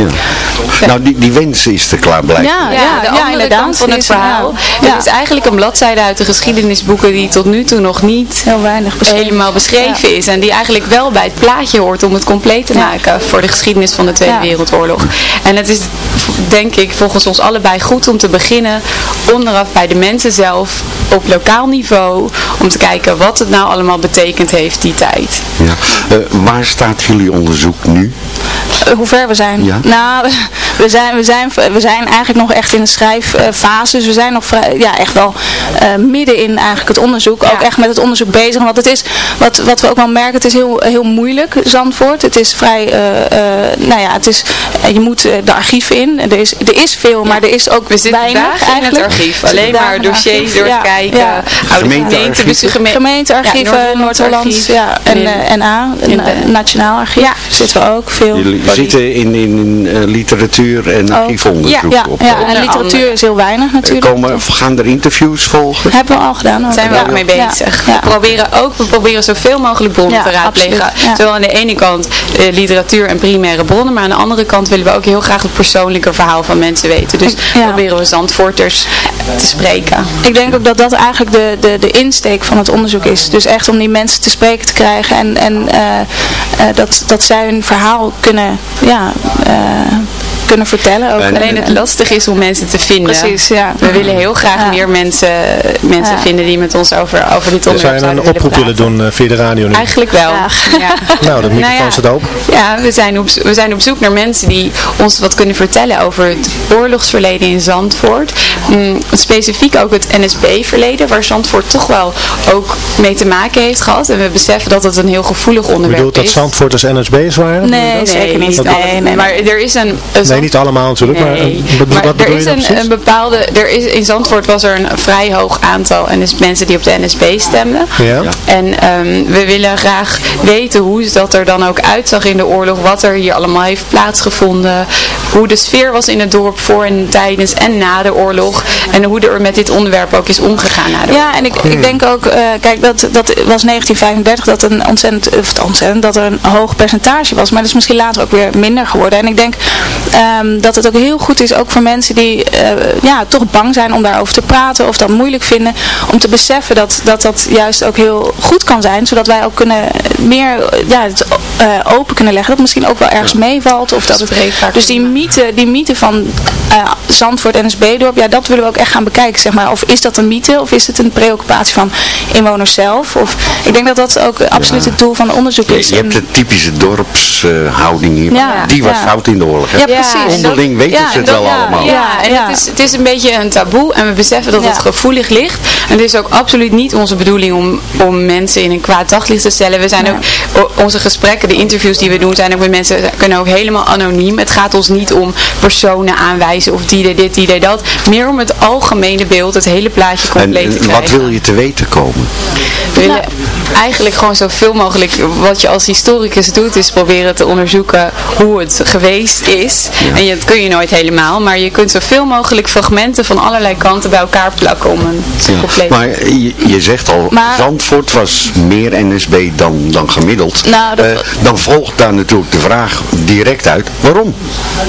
Ja. Nou, die, die wens is er klaarblijkelijk. Ja, Ja, ja, de andere inderdaad. kant van het Is, verhaal. Ja. Het is eigenlijk een bladzijde uit de geschiedenisboeken die tot nu toe nog niet Heel weinig beschreven. helemaal beschreven is. En die eigenlijk wel bij het plaatje hoort om het compleet te Ja. maken voor de geschiedenis van de Tweede Ja. Wereldoorlog. En het is denk ik volgens ons allebei goed om te beginnen onderaf bij de mensen zelf op lokaal niveau. Om te kijken wat het nou allemaal betekend heeft die tijd. Ja. Eh, waar staat jullie onderzoek nu? Eh, hoe ver we zijn? Ja. Nou, we zijn, we, zijn, we zijn eigenlijk nog echt in de schrijffase. Dus we zijn nog vrij, ja, echt wel eh, midden in eigenlijk het onderzoek. Ook echt met het onderzoek bezig. Want het is, wat, wat we ook wel merken, het is heel, heel moeilijk, Zandvoort. Het is vrij, eh, eh, nou ja, het is, je moet de archieven in. Er is, er is veel, maar er is ook We weinig in het eigenlijk. archief. Alleen maar dossiers doorkijken. Ja, Gemeentearchieven. Gemeentearchieven, Ja, Noord-Holland, Noord-Holland ja, en In- eh, NA, eh, Nationaal Archief, Ja. zitten we ook veel. Jullie zitten in, in eh, literatuur en Ook. archiefonderzoek Ja, op. ja, eh, en literatuur is heel weinig Er natuurlijk. komen, gaan er interviews volgen? Hebben we al gedaan. Ook. Daar zijn we Ja. ook mee bezig. Ja. We proberen ook, we proberen zoveel mogelijk bronnen Ja, te raadplegen. Zowel aan de ene kant eh, literatuur en primaire bronnen, maar aan de andere kant willen we ook heel graag het persoonlijke verhaal van mensen weten. Dus Ja. proberen we Te spreken. Ik denk ook dat dat eigenlijk de, de, de insteek van het onderzoek is. Dus echt om die mensen te spreken te krijgen en, en eh, eh, dat, dat zij hun verhaal kunnen, ja, eh, kunnen vertellen. Ook. En- Alleen het lastig is om mensen te vinden. Precies, ja. We willen heel graag Ja. meer mensen, mensen Ja. vinden die met ons over, over dit Zou onderwerp je een zouden oproep willen doen eh, via de radio nu? Eigenlijk wel. Ja. Nou, de microfoon Nou ja. staat open. Ja, we zijn, op, we zijn op zoek naar mensen die ons wat kunnen vertellen over het oorlogsverleden in Zandvoort. Mm, specifiek ook het NSB-verleden, waar Zandvoort toch wel ook mee te maken heeft gehad. En we beseffen dat het een heel gevoelig Je onderwerp bedoelt dat is. Zandvoorters NSB'ers waren? Nee, zeker niet. Nee, nee, nee. Maar er is een... een Nee, niet allemaal natuurlijk, maar, Nee. eh, Maar wat er is een, bepaalde, er is, in Zandvoort was er een vrij hoog aantal NS, mensen die op de NSB stemden. Ja. En ehm, we willen graag weten hoe dat er dan ook uitzag in de oorlog, wat er hier allemaal heeft plaatsgevonden, hoe de sfeer was in het dorp voor en tijdens en na de oorlog en hoe er met dit onderwerp ook is omgegaan na de oorlog. Ja, en ik, ik denk ook, eh, kijk, dat, dat was 1935 dat een ontzettend, of ontzettend, dat er een hoog percentage was. Maar dat is misschien later ook weer minder geworden. En ik denk ehm, dat het ook heel goed is, ook voor mensen die eh, ja, toch bang zijn om daarover te praten of dat moeilijk vinden, om te beseffen dat dat, dat juist ook heel goed kan zijn. Zodat wij ook kunnen meer ja, eh, open kunnen leggen. Dat misschien ook wel ergens meevalt. Of dat het, dus die mythe, die mythe van eh, Zandvoort en SB-dorp, ja, dat willen we ook echt gaan bekijken. Zeg maar. Of is dat een mythe of is het een preoccupatie van inwoners zelf? Of, ik denk dat dat ook absoluut het doel van het onderzoek is. je hebt de typische dorpshouding hier. Ja, Die was ja. fout in de oorlog. hè? Ja, precies. Onderling weten Ja, ze het dat- wel ja, allemaal. Ja, en Het, is, het is een beetje een taboe en we beseffen dat het gevoelig ligt. En het is ook absoluut niet onze bedoeling om, om mensen in een kwaad daglicht te stellen. We zijn ook, onze gesprekken, de interviews die we doen zijn ook met mensen, kunnen ook helemaal anoniem. Het gaat ons niet om personen aanwijzen of die deed dit, die deed dat. Meer om het algemene beeld, het hele plaatje En, compleet te en krijgen. wat wil je te weten komen? We willen eigenlijk gewoon zoveel mogelijk, wat je als historicus doet, is proberen te onderzoeken hoe het geweest is. En dat kun je nooit helemaal, maar je kunt zoveel mogelijk fragmenten van allerlei kanten bij elkaar plakken om een compleet... Maar je, je zegt al, Maar- Zandvoort was meer NSB dan, dan gemiddeld. Nou, dat- Eh, dan volgt daar natuurlijk de vraag direct uit, waarom?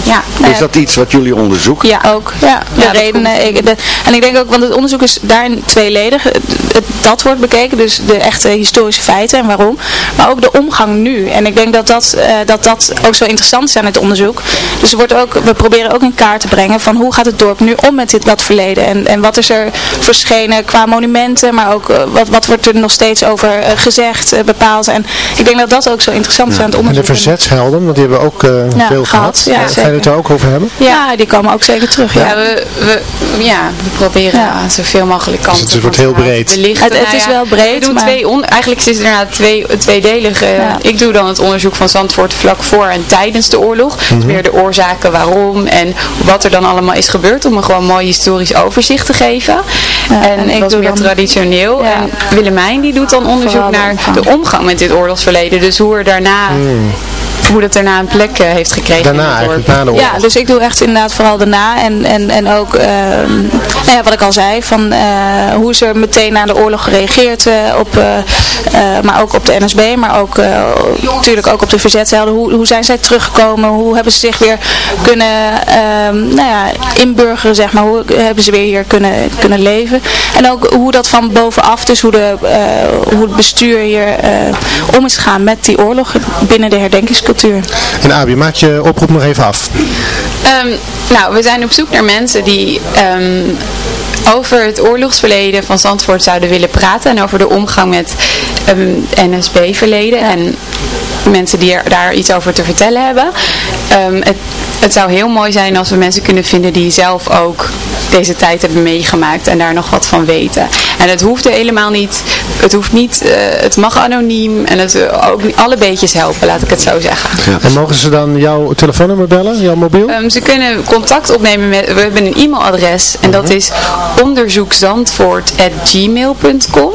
Ja, Is dat iets wat jullie onderzoeken? Ja, ook. Ja, de redenen. Ik, de, en ik denk ook, want het onderzoek is daarin tweeledig. Het, het- dat wordt bekeken, dus de echte historische feiten en waarom. Maar ook de omgang nu. En ik denk dat dat, eh, dat, dat ook zo interessant is aan het onderzoek. Dus er wordt ook, we proberen ook in kaart te brengen van hoe gaat het dorp nu om met dit, dat verleden. En, en wat is er verschenen qua monumenten, maar ook eh, wat, wat wordt er nog steeds over eh, gezegd, bepaald. En ik denk dat dat ook zo interessant is aan het En de onderzoek. verzetshelden, want die hebben we ook eh, Ja, veel gehad, gehad. ja, Eh, Ga je het daar ook over hebben? Ja, die komen ook zeker terug. Ja. Ja, we, we, ja, we proberen zoveel mogelijk kanten Dus het wordt heel breed. belichten. Het- het Nou is ja, wel breed, We doen maar- twee on, eigenlijk is het inderdaad twee, tweedelig. Ik doe dan het onderzoek van Zandvoort vlak voor en tijdens de oorlog. Dus meer de oorzaken, waarom en wat er dan allemaal is gebeurd. Om een gewoon mooi historisch overzicht te geven. en, en ik dat doe meer dan- traditioneel. Ja. En Willemijn die doet dan onderzoek naar de omgang met dit oorlogsverleden. Dus hoe er daarna... Hoe dat daarna een plek eh, heeft gekregen Daarna eigenlijk, na de oorlog. Ja, dus ik doe echt inderdaad vooral daarna en, en, en ook, ehm, nou ja, wat ik al zei, van eh, hoe er meteen na de oorlog gereageerd eh, op, maar ook op de NSB, maar ook natuurlijk ook op de verzethelden. Hoe, hoe zijn zij teruggekomen? Hoe hebben ze zich weer kunnen, ehm, nou ja, inburgeren, zeg maar. Hoe hebben ze weer hier kunnen, kunnen leven? En ook hoe dat van bovenaf, dus hoe, de, hoe het bestuur hier om is gegaan met die oorlog binnen de herdenkingscultuur. En Abi, maak je oproep nog even af. Ehm, nou, we zijn op zoek naar mensen die ehm, over het oorlogsverleden van Zandvoort zouden willen praten. En over de omgang met ehm, NSB-verleden. En mensen die er, daar iets over te vertellen hebben. Ehm, het, het zou heel mooi zijn als we mensen kunnen vinden die zelf ook deze tijd hebben meegemaakt en daar nog wat van weten. En het hoeft helemaal niet, het hoeft niet, eh, het mag anoniem en het eh, ook alle beetjes helpen, laat ik het zo zeggen. En mogen ze dan jouw telefoonnummer bellen, jouw mobiel? Ehm, ze kunnen contact opnemen met, we hebben een e-mailadres en dat is onderzoekzandvoort.gmail.com.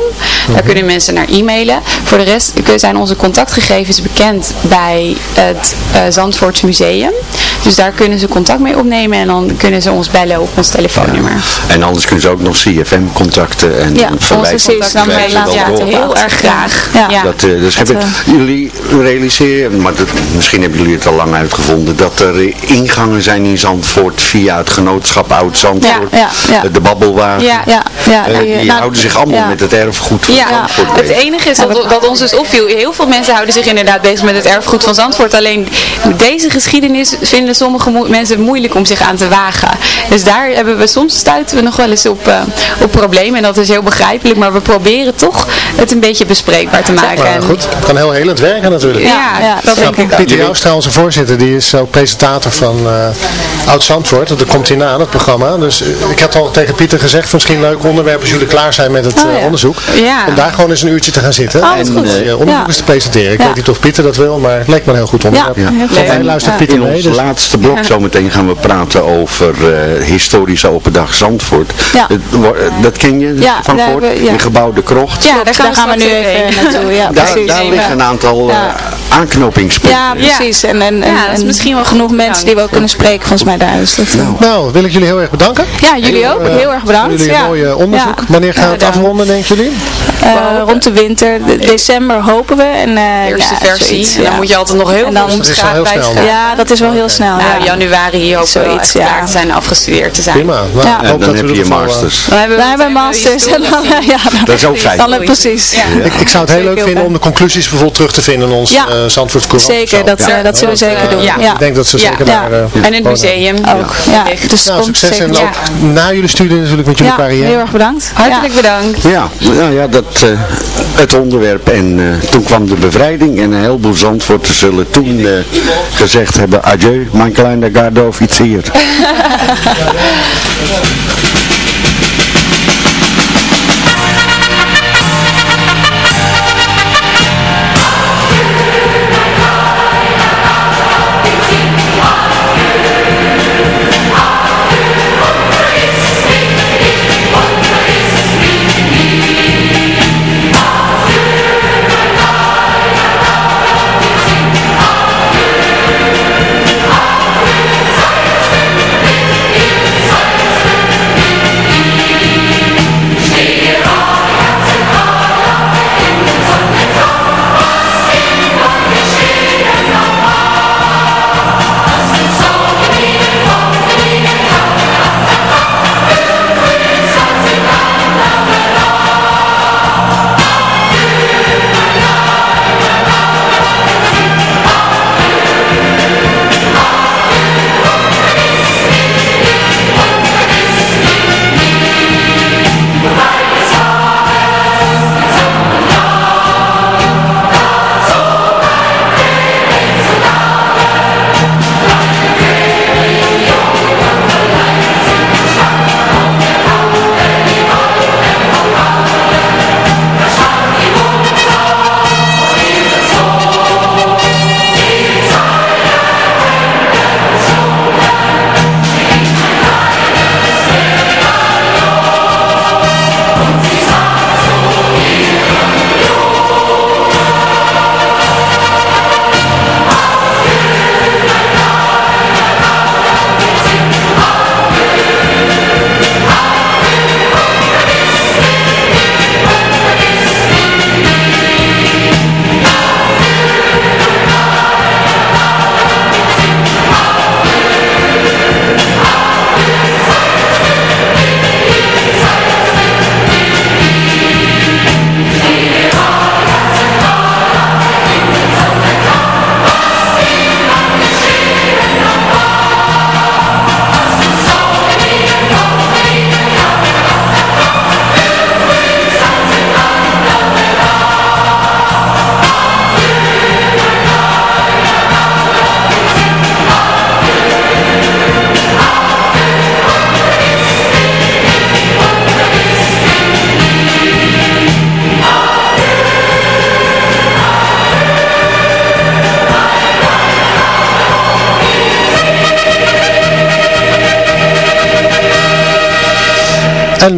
Daar kunnen mensen naar e-mailen. Voor de rest zijn onze contactgegevens bekend bij het eh Zandvoorts Museum. Dus daar kunnen ze contact mee opnemen en dan kunnen ze ons bellen op ons telefoonnummer. En anders kunnen ze ook nog CFM contacten en Ja, onze laten het door. heel erg graag. Ja. Dat, eh, dus Dat, hebben, eh, jullie realiseren, maar dat, misschien hebben jullie het al lang uitgevonden, dat er ingangen zijn in Zandvoort via het genootschap Oud Zandvoort, Ja, ja, ja. eh, de babbelwagen. Ja, ja, ja, die, nou, houden zich allemaal ja. met het erfgoed van Ja, Zandvoort het bezig. enige is dat, dat ons dus opviel. Heel veel mensen houden zich inderdaad bezig met het erfgoed van Zandvoort. Alleen deze geschiedenis vinden sommige mo- mensen moeilijk om zich aan te wagen. Dus daar hebben we soms stuiten we nog wel eens op, eh, op problemen. En dat is heel begrijpelijk. Maar we proberen toch het een beetje bespreekbaar te maken. Maar En- goed, het kan heel helend werken natuurlijk. Ja, ja, dat denk ik ook. Pieter Joustra, onze voorzitter, die is ook presentator van eh Oud Zandvoort. Dat komt hierna aan, het programma. Dus eh, ik had al tegen Pieter gezegd, misschien een leuk onderwerp als jullie klaar zijn met het Oh, eh, ja. onderzoek. Ja. Om daar gewoon eens een uurtje te gaan zitten. Oh, en goed. eh, onderzoek Ja. eens te presenteren. Ik Ja. weet niet of Pieter dat wil, maar het leek me een heel goed onderwerp. Ja. Volgens mij luistert Pieter mee. Dus... laatste blok zometeen gaan we praten over eh, historische open dag Zandvoort. Ja. Wo- dat ken je Ja, van voort? we-. In gebouw De Krocht. Ja, daar gaan, we nu even naartoe. Ja, daar precies. daar liggen een aantal Ja. eh, aanknopingspunten. Ja, precies. En, en, en, misschien wel genoeg mensen die we ook kunnen spreken volgens mij daar. Dus dat, eh, Nou, wil ik jullie heel erg bedanken. ja, jullie ook. Eh, Heel erg bedankt. Jullie een ja. mooi eh, onderzoek. Ja. Wanneer gaan we het afronden, denken jullie? Eh, rond de winter, de- december hopen we. En, eh, Eerste ja, versie. zoiets, En dan ja. moet je altijd nog heel En dan- veel Dat is wel straat heel bij. Ja, dat is wel heel snel. Nou, ja. januari we wel Zoiets, ja. zijn, afgestudeerd te zijn. Prima. Nou, Ja. En hoop dan dat heb je je masters. Dan hebben we, Wij hebben masters. En dan, ja, dan- Dat is ook fijn. Dan, precies. Ja. Ik, ik zou het heel leuk vinden ook, om de conclusies bijvoorbeeld terug te vinden in ons Ja. eh Courant. Zeker, dat, eh, dat zullen we zeker doen. Ik denk dat ze zeker Ja. naar... eh, En het museum Ook. Ja, dus Nou, succes en ook na jullie studie natuurlijk met jullie carrière. heel erg bedankt. Hartelijk bedankt. Ja, nou ja, dat, eh, het onderwerp. En toen kwam de bevrijding en een heleboel Zandvoorten zullen toen eh, gezegd hebben, adieu, kleine garde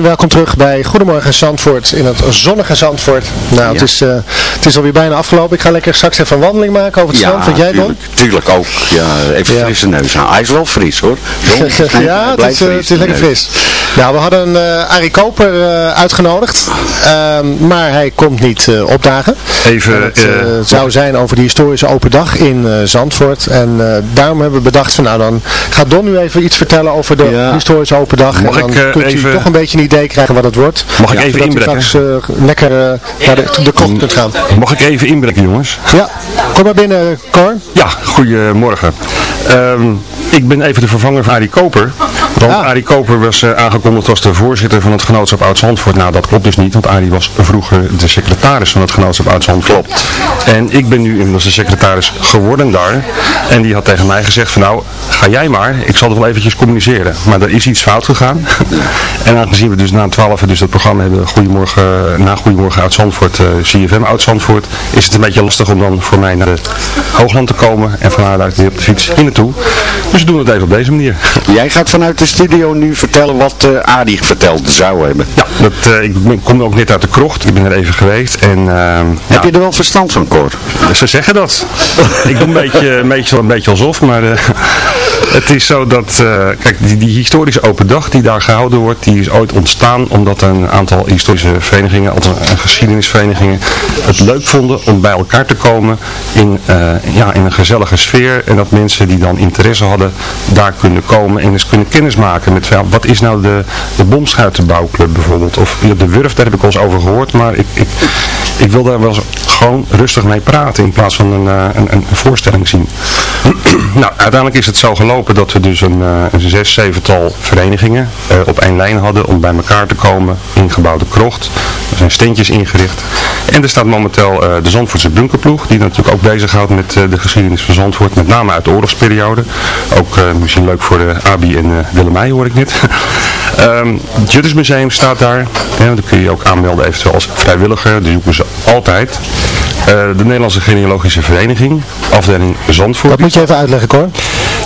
welkom terug bij Goedemorgen Zandvoort in het zonnige Zandvoort. Nou, het, is, uh, het is alweer bijna afgelopen. Ik ga lekker straks even een wandeling maken over het ja, strand. Wat jij tuurlijk, dan? Tuurlijk ook. Ja, even ja. frisse neus aan. Hij is wel fris hoor. ja, het is, uh, het is lekker fris. Nou, we hadden uh, Arie Koper uh, uitgenodigd, uh, maar hij komt niet uh, opdagen. Even, het zou zijn over de historische open dag in Zandvoort. En daarom hebben we bedacht van nou dan gaat Don nu even iets vertellen over de ja. historische open dag. Mag en dan ik, kunt even... u toch een beetje een idee krijgen wat het wordt. Mag ik ja, even inbreken? straks lekker naar de, de krocht kunt gaan. Mag ik even inbreken jongens? Ja, kom maar binnen Cor. Ja, goedemorgen. Um, ik ben even de vervanger van Arie Koper. Want ah. Arie Koper was uh, aangekondigd als de voorzitter van het genootschap Oud-Zandvoort. Nou, dat klopt dus niet, want Arie was vroeger de secretaris van het genootschap Oud-Zandvoort. Klopt. En ik ben nu inmiddels de secretaris geworden daar. En die had tegen mij gezegd van nou, ga jij maar. Ik zal het wel eventjes communiceren. Maar er is iets fout gegaan. en aangezien we dus na 12 dus dat programma hebben, Goedemorgen, na Goedemorgen Oud-Zandvoort, uh, CFM Oud-Zandvoort, is het een beetje lastig om dan voor mij naar de Hoogland te komen. En van daaruit weer op de fiets hier naartoe. Dus we doen het even op deze manier. Jij gaat vanuit de studio nu vertellen wat uh, Adi verteld zou hebben. Ja, dat, uh, ik kom ook net uit de krocht. Ik ben er even geweest. En, uh, Heb ja. je er wel verstand van, Cor? Ze zeggen dat. ik doe een beetje, een beetje, een beetje alsof, maar het is zo dat, kijk, die, die historische open dag die daar gehouden wordt, die is ooit ontstaan omdat een aantal historische verenigingen, althans geschiedenisverenigingen, het leuk vonden om bij elkaar te komen in, ja, in een gezellige sfeer. En dat mensen die dan interesse hadden, daar kunnen komen en eens kunnen kennismaken met wat is nou de, de bomschuitenbouwclub bijvoorbeeld. Of de Wurf, daar heb ik al eens over gehoord, maar ik, ik, ik wil daar wel eens gewoon rustig mee praten in plaats van een, een, een voorstelling zien. nou, uiteindelijk is het zo gelopen dat we dus een, een zes, zevental verenigingen uh, op één lijn hadden om bij elkaar te komen in gebouwde krocht. Er zijn steentjes ingericht. En er staat momenteel uh, de Zandvoortse bunkerploeg, die natuurlijk ook bezighoudt met uh, de geschiedenis van Zandvoort, met name uit de oorlogsperiode. Ook misschien leuk voor de ABI en Willemij hoor ik net. um, het Juttersmuseum staat daar. Ja, dan kun je je ook aanmelden eventueel als vrijwilliger. Die zoeken ze altijd. Uh, de Nederlandse Genealogische Vereniging, afdeling Zandvoort. Dat moet je even uitleggen hoor.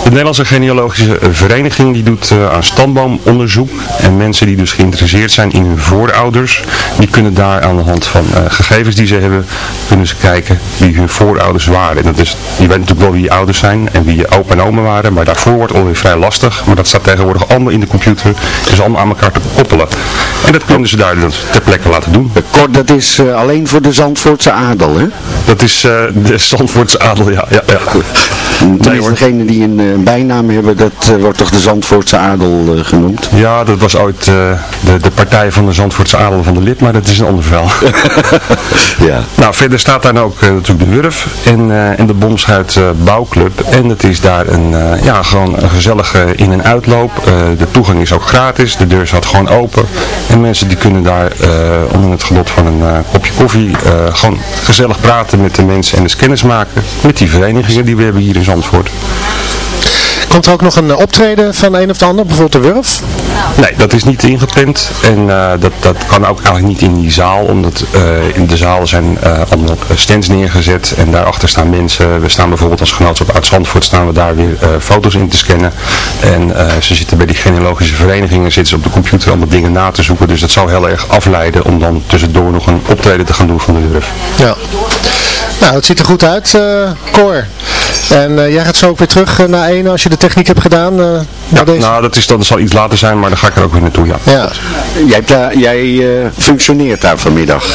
De Nederlandse Genealogische Vereniging die doet uh, aan stamboomonderzoek. En mensen die dus geïnteresseerd zijn in hun voorouders, die kunnen daar aan de hand van uh, gegevens die ze hebben, kunnen ze kijken wie hun voorouders waren. En dat is, je weet natuurlijk wel wie je ouders zijn en wie je opa en oma waren, maar daarvoor wordt alweer vrij lastig. Maar dat staat tegenwoordig allemaal in de computer. Dus allemaal aan elkaar te koppelen. En dat kunnen ze daar dus ter plekke laten doen. Kort, dat is uh, alleen voor de Zandvoortse adel, hè? Dat is uh, de Zandvoortse adel, ja. ja, ja. Nee, hoor. degene die een uh, bijnaam hebben, dat uh, wordt toch de Zandvoortse adel uh, genoemd? Ja, dat was ooit de, de partij van de Zandvoortse adel van de lid, maar dat is een ander verhaal. ja. Nou, verder staat daar ook natuurlijk de Wurf en, en de Bomschuit Bouwclub. En het is daar een, ja, gewoon een gezellige in- en uitloop. de toegang is ook gratis, de deur staat gewoon open. En mensen die kunnen daar onder het genot van een kopje koffie gewoon gezellig praten met de mensen en eens kennis maken met die verenigingen die we hebben hier in Zandvoort. Komt er ook nog een optreden van een of de ander, bijvoorbeeld de Wurf? Nee, dat is niet ingepland en uh, dat, dat kan ook eigenlijk niet in die zaal, omdat uh, in de zaal zijn uh, allemaal stands neergezet en daarachter staan mensen. We staan bijvoorbeeld als genootschap uit Zandvoort, staan we daar weer foto's in te scannen. En ze zitten bij die genealogische verenigingen, zitten ze op de computer allemaal dingen na te zoeken, dus dat zou heel erg afleiden om dan tussendoor nog een optreden te gaan doen van de Wurf. Ja. Nou, het ziet er goed uit, Cor. En jij gaat zo ook weer terug naar één als je de techniek hebt gedaan? Uh, ja, deze? nou dat, is, dat zal iets later zijn, maar dan ga ik er ook weer naartoe, ja. ja. Jij, jij uh, functioneert daar vanmiddag?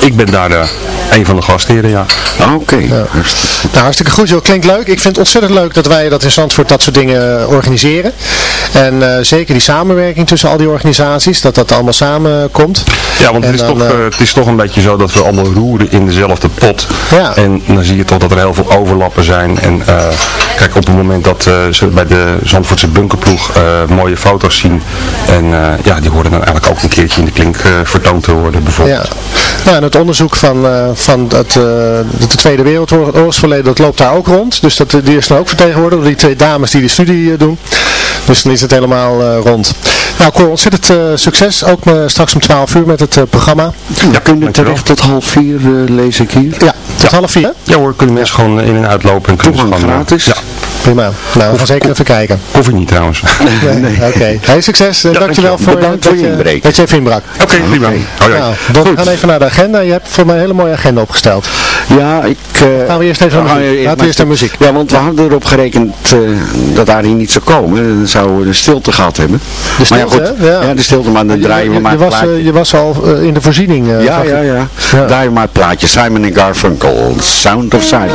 Ik ben daar uh, een van de gastheren, ja. Oké. Okay. Ja. Nou, hartstikke goed joh. Klinkt leuk. Ik vind het ontzettend leuk dat wij dat in Zandvoort dat soort dingen organiseren. En zeker die samenwerking tussen al die organisaties, dat dat allemaal samenkomt. Ja, want het is, dan, toch, het is toch een beetje zo dat we allemaal roeren in dezelfde pot. Ja. En dan zie je toch dat er heel veel overlappen zijn. En kijk, op het moment dat ze bij de Zandvoortse bunkerploeg uh, mooie foto's zien. En uh, ja, die worden dan eigenlijk ook een keertje in de klink uh, vertoond te worden bijvoorbeeld. Ja. Nou, en het onderzoek van, van het, de Tweede Wereldoorlogsverleden, dat loopt daar ook rond. Dus dat, die is dan ook vertegenwoordigd door die twee dames die de studie doen. Dus dan is het helemaal rond. Nou, Cor, ontzettend succes. Ook straks om 12 uur met het programma. Ja, kunnen we terecht tot half vier, lees ik hier. Ja, tot ja. half vier. Ja hoor, kunnen mensen gewoon in en uitlopen. En Toegang gratis. Ja. Prima. Nou, we gaan zeker even kijken. Koffie niet trouwens. Nee, Oké. Hey, succes. en dankjewel voor, je inbreng. dat je even inbrak. Oké, prima. Hoi, hoi. Nou, we gaan even naar de agenda. Je hebt voor mij een hele mooie agenda opgesteld. Ja, ik... eh, Gaan we eerst even naar muziek. Laten we eerst naar muziek. Ja, want we hadden erop gerekend eh, dat Arie niet zou komen. Dan zouden we de stilte gehad hebben. De maar ja, stilte, goed. Ja. Ja. de stilte, maar dan draaien we je, maar je het was, eh, je was al eh, in de voorziening. eh, ja, ja, ja, Ja. Draaien we maar het plaatje. Simon Garfunkel, Sound of Silence.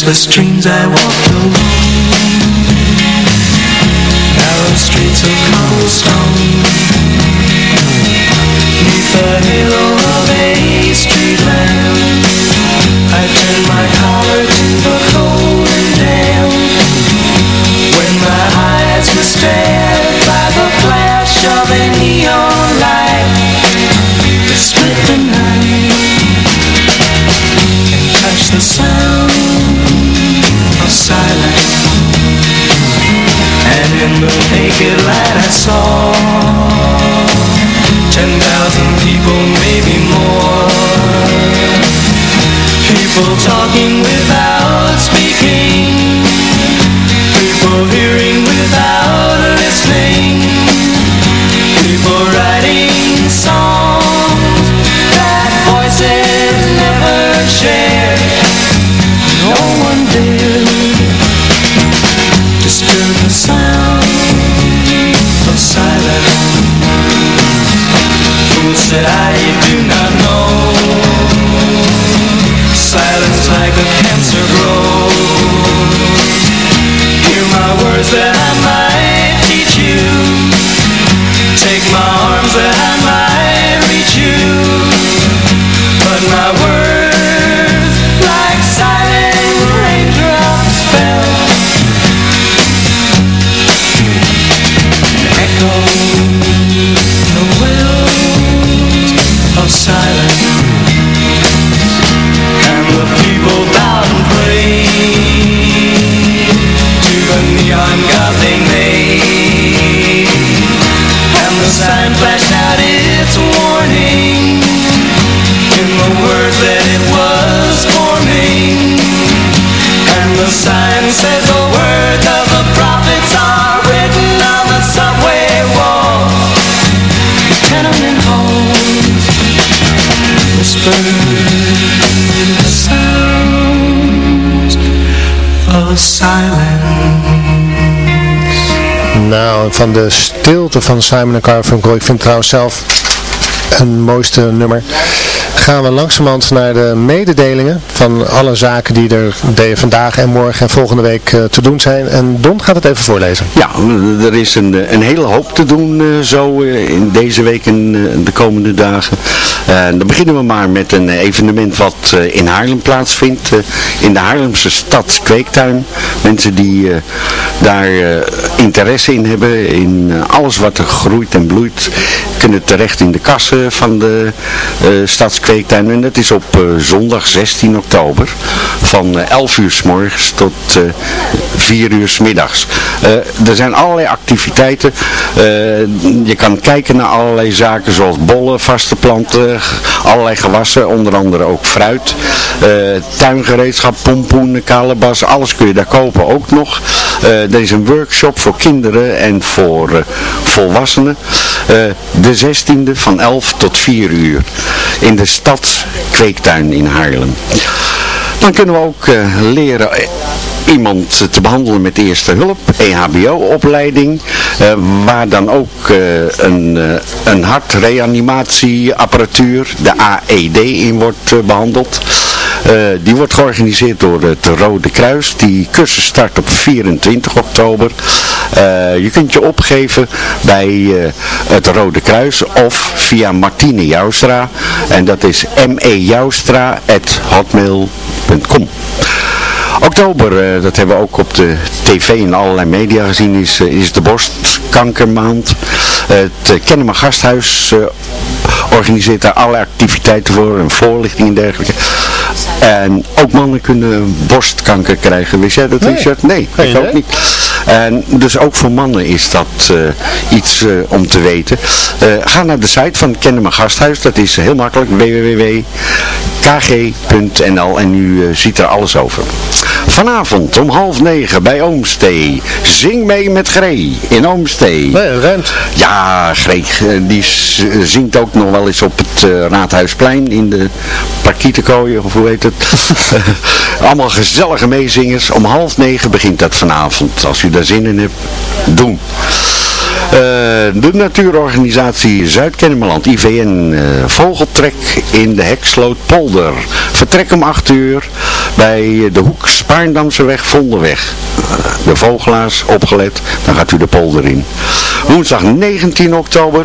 restless dreams I walked alone, narrow streets of cobblestone. Van de stilte van Simon Garfunkel. Ik vind trouwens zelf een mooiste nummer. Gaan we langzamerhand naar de mededelingen van alle zaken die er vandaag en morgen en volgende week eh, te doen zijn. En Don gaat het even voorlezen. Ja, er is een, eh, een hele hoop te doen eh, zo in deze week en de komende dagen. Eh, dan beginnen we maar met een evenement wat in Haarlem plaatsvindt. in de Haarlemse stad Kweektuin. Mensen die daar eh, interesse in hebben, in eh, alles wat er groeit en bloeit, kunnen terecht in de kassen van de eh stadskweektuin. En dat is op zondag 16 oktober van eh, 11 uur s morgens tot eh 4 uur s middags. Er zijn allerlei activiteiten. Je kan kijken naar allerlei zaken zoals bollen, vaste planten, allerlei gewassen, onder andere ook fruit, tuingereedschap, pompoenen, kalebas, alles kun je daar kopen ook nog. Eh, er is een workshop voor kinderen en voor eh, volwassenen. Eh, de 16e van 11 tot 4 uur in de stad Kweektuin in Haarlem. Dan kunnen we ook leren iemand te behandelen met eerste hulp, EHBO-opleiding, eh, waar dan ook een, een hartreanimatieapparatuur, de AED, in wordt eh, behandeld. Eh, die wordt georganiseerd door het Rode Kruis. Die cursus start op 24 oktober. Eh, je kunt je opgeven bij eh, het Rode Kruis of via Martine Joustra. En dat is mejoustra.hotmail.com. Oktober, dat hebben we ook op de tv en allerlei media gezien, is, is de borstkankermaand. het uh, Kennemer Gasthuis organiseert daar allerlei activiteiten voor, en voorlichting en dergelijke. En ook mannen kunnen borstkanker krijgen. Wist jij dat, Nee. Richard? Nee, ik ook niet. En dus ook voor mannen is dat eh, iets eh, om te weten. Eh, ga naar de site van Kennemer Gasthuis. Dat is heel makkelijk. www.kg.nl En u eh, ziet er alles over. Vanavond om half negen bij Oomstee. Zing mee met Gree in Oomstee. Nee, ruimt. Ja, Gree die zingt ook nog wel eens op het eh, Raadhuisplein in de parkietenkooien, of hoe heet het. Allemaal gezellige meezingers. Om half negen begint dat vanavond. Als u daar zin in hebt, doen. Eh, de natuurorganisatie Zuid-Kennemerland, IVN, eh, Vogeltrek in de Heksloot Polder. Vertrek om 8 uur bij de hoek Spaarndamseweg, Vondelweg. Eh, de vogelaars, opgelet, dan gaat u de polder in. Woensdag 19 oktober,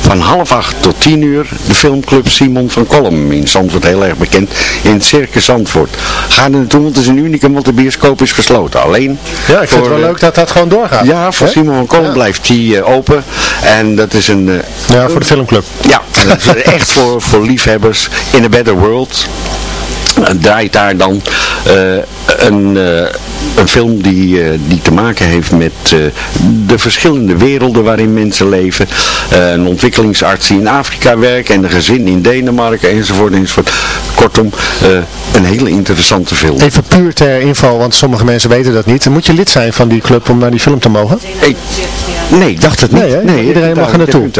van half acht tot 10 uur, de filmclub Simon van Kolm in Zandvoort, heel erg bekend, in het Circus Zandvoort. Ga er naartoe, want het is een unicum, want de bioscoop is gesloten. Alleen Ja, ik vind het wel leuk dat dat gewoon doorgaat. ja, voor? Simon van Kolm blijft die eh, open. En dat is een... eh, Ja, voor de filmclub. ja, dat is echt voor, voor liefhebbers. In a Better World draait daar dan eh, een, een film die, die te maken heeft met de verschillende werelden waarin mensen leven. Een ontwikkelingsarts die in Afrika werkt en een gezin in Denemarken enzovoort enzovoort. Kortom, een hele interessante film. Even puur ter info, want sommige mensen weten dat niet. Moet je lid zijn van die club om naar die film te mogen? Ik, nee, ik dacht het niet. Nee? Iedereen mag er naartoe.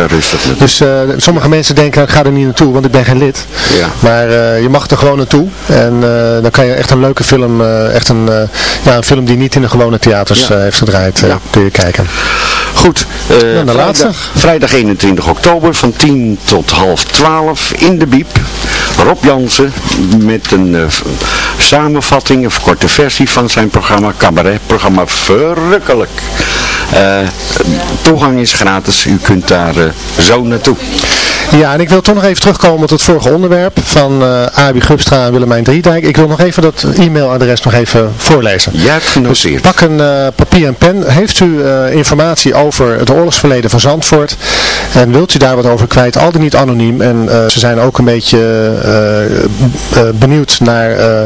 Dus eh, sommige mensen denken, ik ga er niet naartoe, want ik ben geen lid. Ja. Maar eh, je mag er gewoon naartoe. En eh, dan kan je echt een leuke film, echt een, ja, een film die niet in de gewone theaters Ja. heeft gedraaid, Ja. kun je kijken. Goed, de vrijdag, laatste. vrijdag 21 oktober van 10 tot half 12 in de Biep. Rob Jansen met een samenvatting, een korte versie van zijn programma, cabaretprogramma Verrukkelijk. Toegang is gratis, u kunt daar eh, zo naartoe. Ja, en ik wil toch nog even terugkomen op het vorige onderwerp van eh Abi Gubstra en Willemijn Driedijk. Ik wil nog even dat e-mailadres nog even voorlezen. Hebt genoteerd. Pak een eh, papier en pen. Heeft u eh, informatie over het oorlogsverleden van Zandvoort en wilt u daar wat over kwijt, al dan niet anoniem. En eh, ze zijn ook een beetje eh, eh, benieuwd naar eh,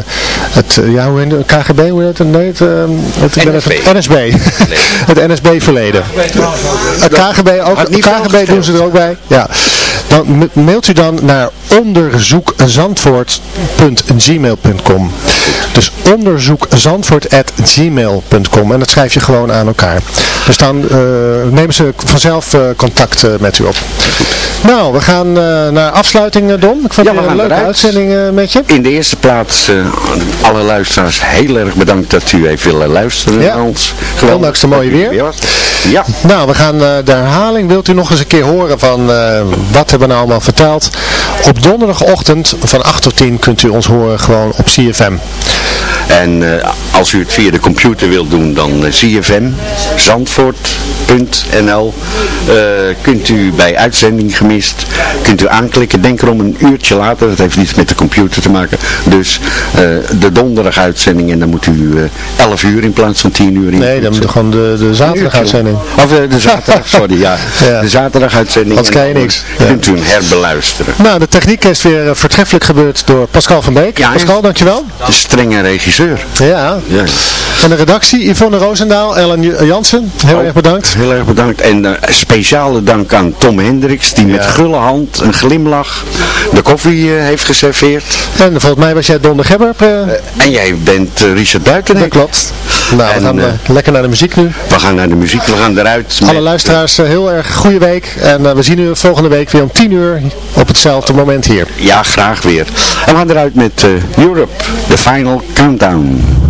het, ja, hoe heet het, KGB, hoe heet het? Nee, het, het, ik ben NSB. even- NSB. het NSB-verleden. Het KGB, ook, KGB doen ze er ook bij. Ja. Dan ma- mailt u dan naar onderzoekzandvoort.gmail.com Dus onderzoekzandvoort.gmail.com En dat schrijf je gewoon aan elkaar. Dus dan eh, nemen ze vanzelf eh, contact eh, met u op. Nou, we gaan naar afsluiting, Don. Ik vond Ja, het we een leuke eruit. uitzending met je. In de eerste plaats, alle luisteraars, heel erg bedankt dat u heeft willen luisteren Ja. naar ons. Ondanks de mooie weer. Ja. Nou, we gaan de herhaling. Wilt u nog eens een keer horen van wat hebben we nou allemaal verteld? Op donderdagochtend van 8 tot 10 kunt u ons horen gewoon op CFM. En eh, als u het via de computer wilt doen, dan uh, CFM, zandvoort.nl. Eh, kunt u bij uitzending gemist, kunt u aanklikken. Denk erom een uurtje later, dat heeft niets met de computer te maken. Dus eh, de donderdag uitzending en dan moet u eh 11 uur in plaats van 10 uur in. Nee, dan moet je gewoon de, de zaterdaguitzending. Of eh, de zaterdag, sorry, ja. Ja. De zaterdaguitzending. Anders En kan je niks. eh, Ja. Kunt u hem herbeluisteren. Nou, de techniek is weer eh, voortreffelijk gebeurd door Pascal van Beek. Ja, Pascal, dankjewel. De strenge regisseur. Ja. Ja. En de redactie, Yvonne Roosendaal, Ellen Jansen, heel Oh. erg bedankt. Heel erg bedankt. En eh, speciale dank aan Tom Hendricks, die met gulle hand, een glimlach, de koffie eh, heeft geserveerd. En volgens mij was jij Don de Gebber. eh, En jij bent Richard Buitenek. dat klopt. Nou, we En, gaan eh, eh, lekker naar de muziek nu. We gaan naar de muziek, we gaan eruit. Alle met, luisteraars, heel erg goede week. En we zien u volgende week weer om 10 uur op hetzelfde moment hier. ja, graag weer. En we gaan eruit met Europe, the final countdown. Tot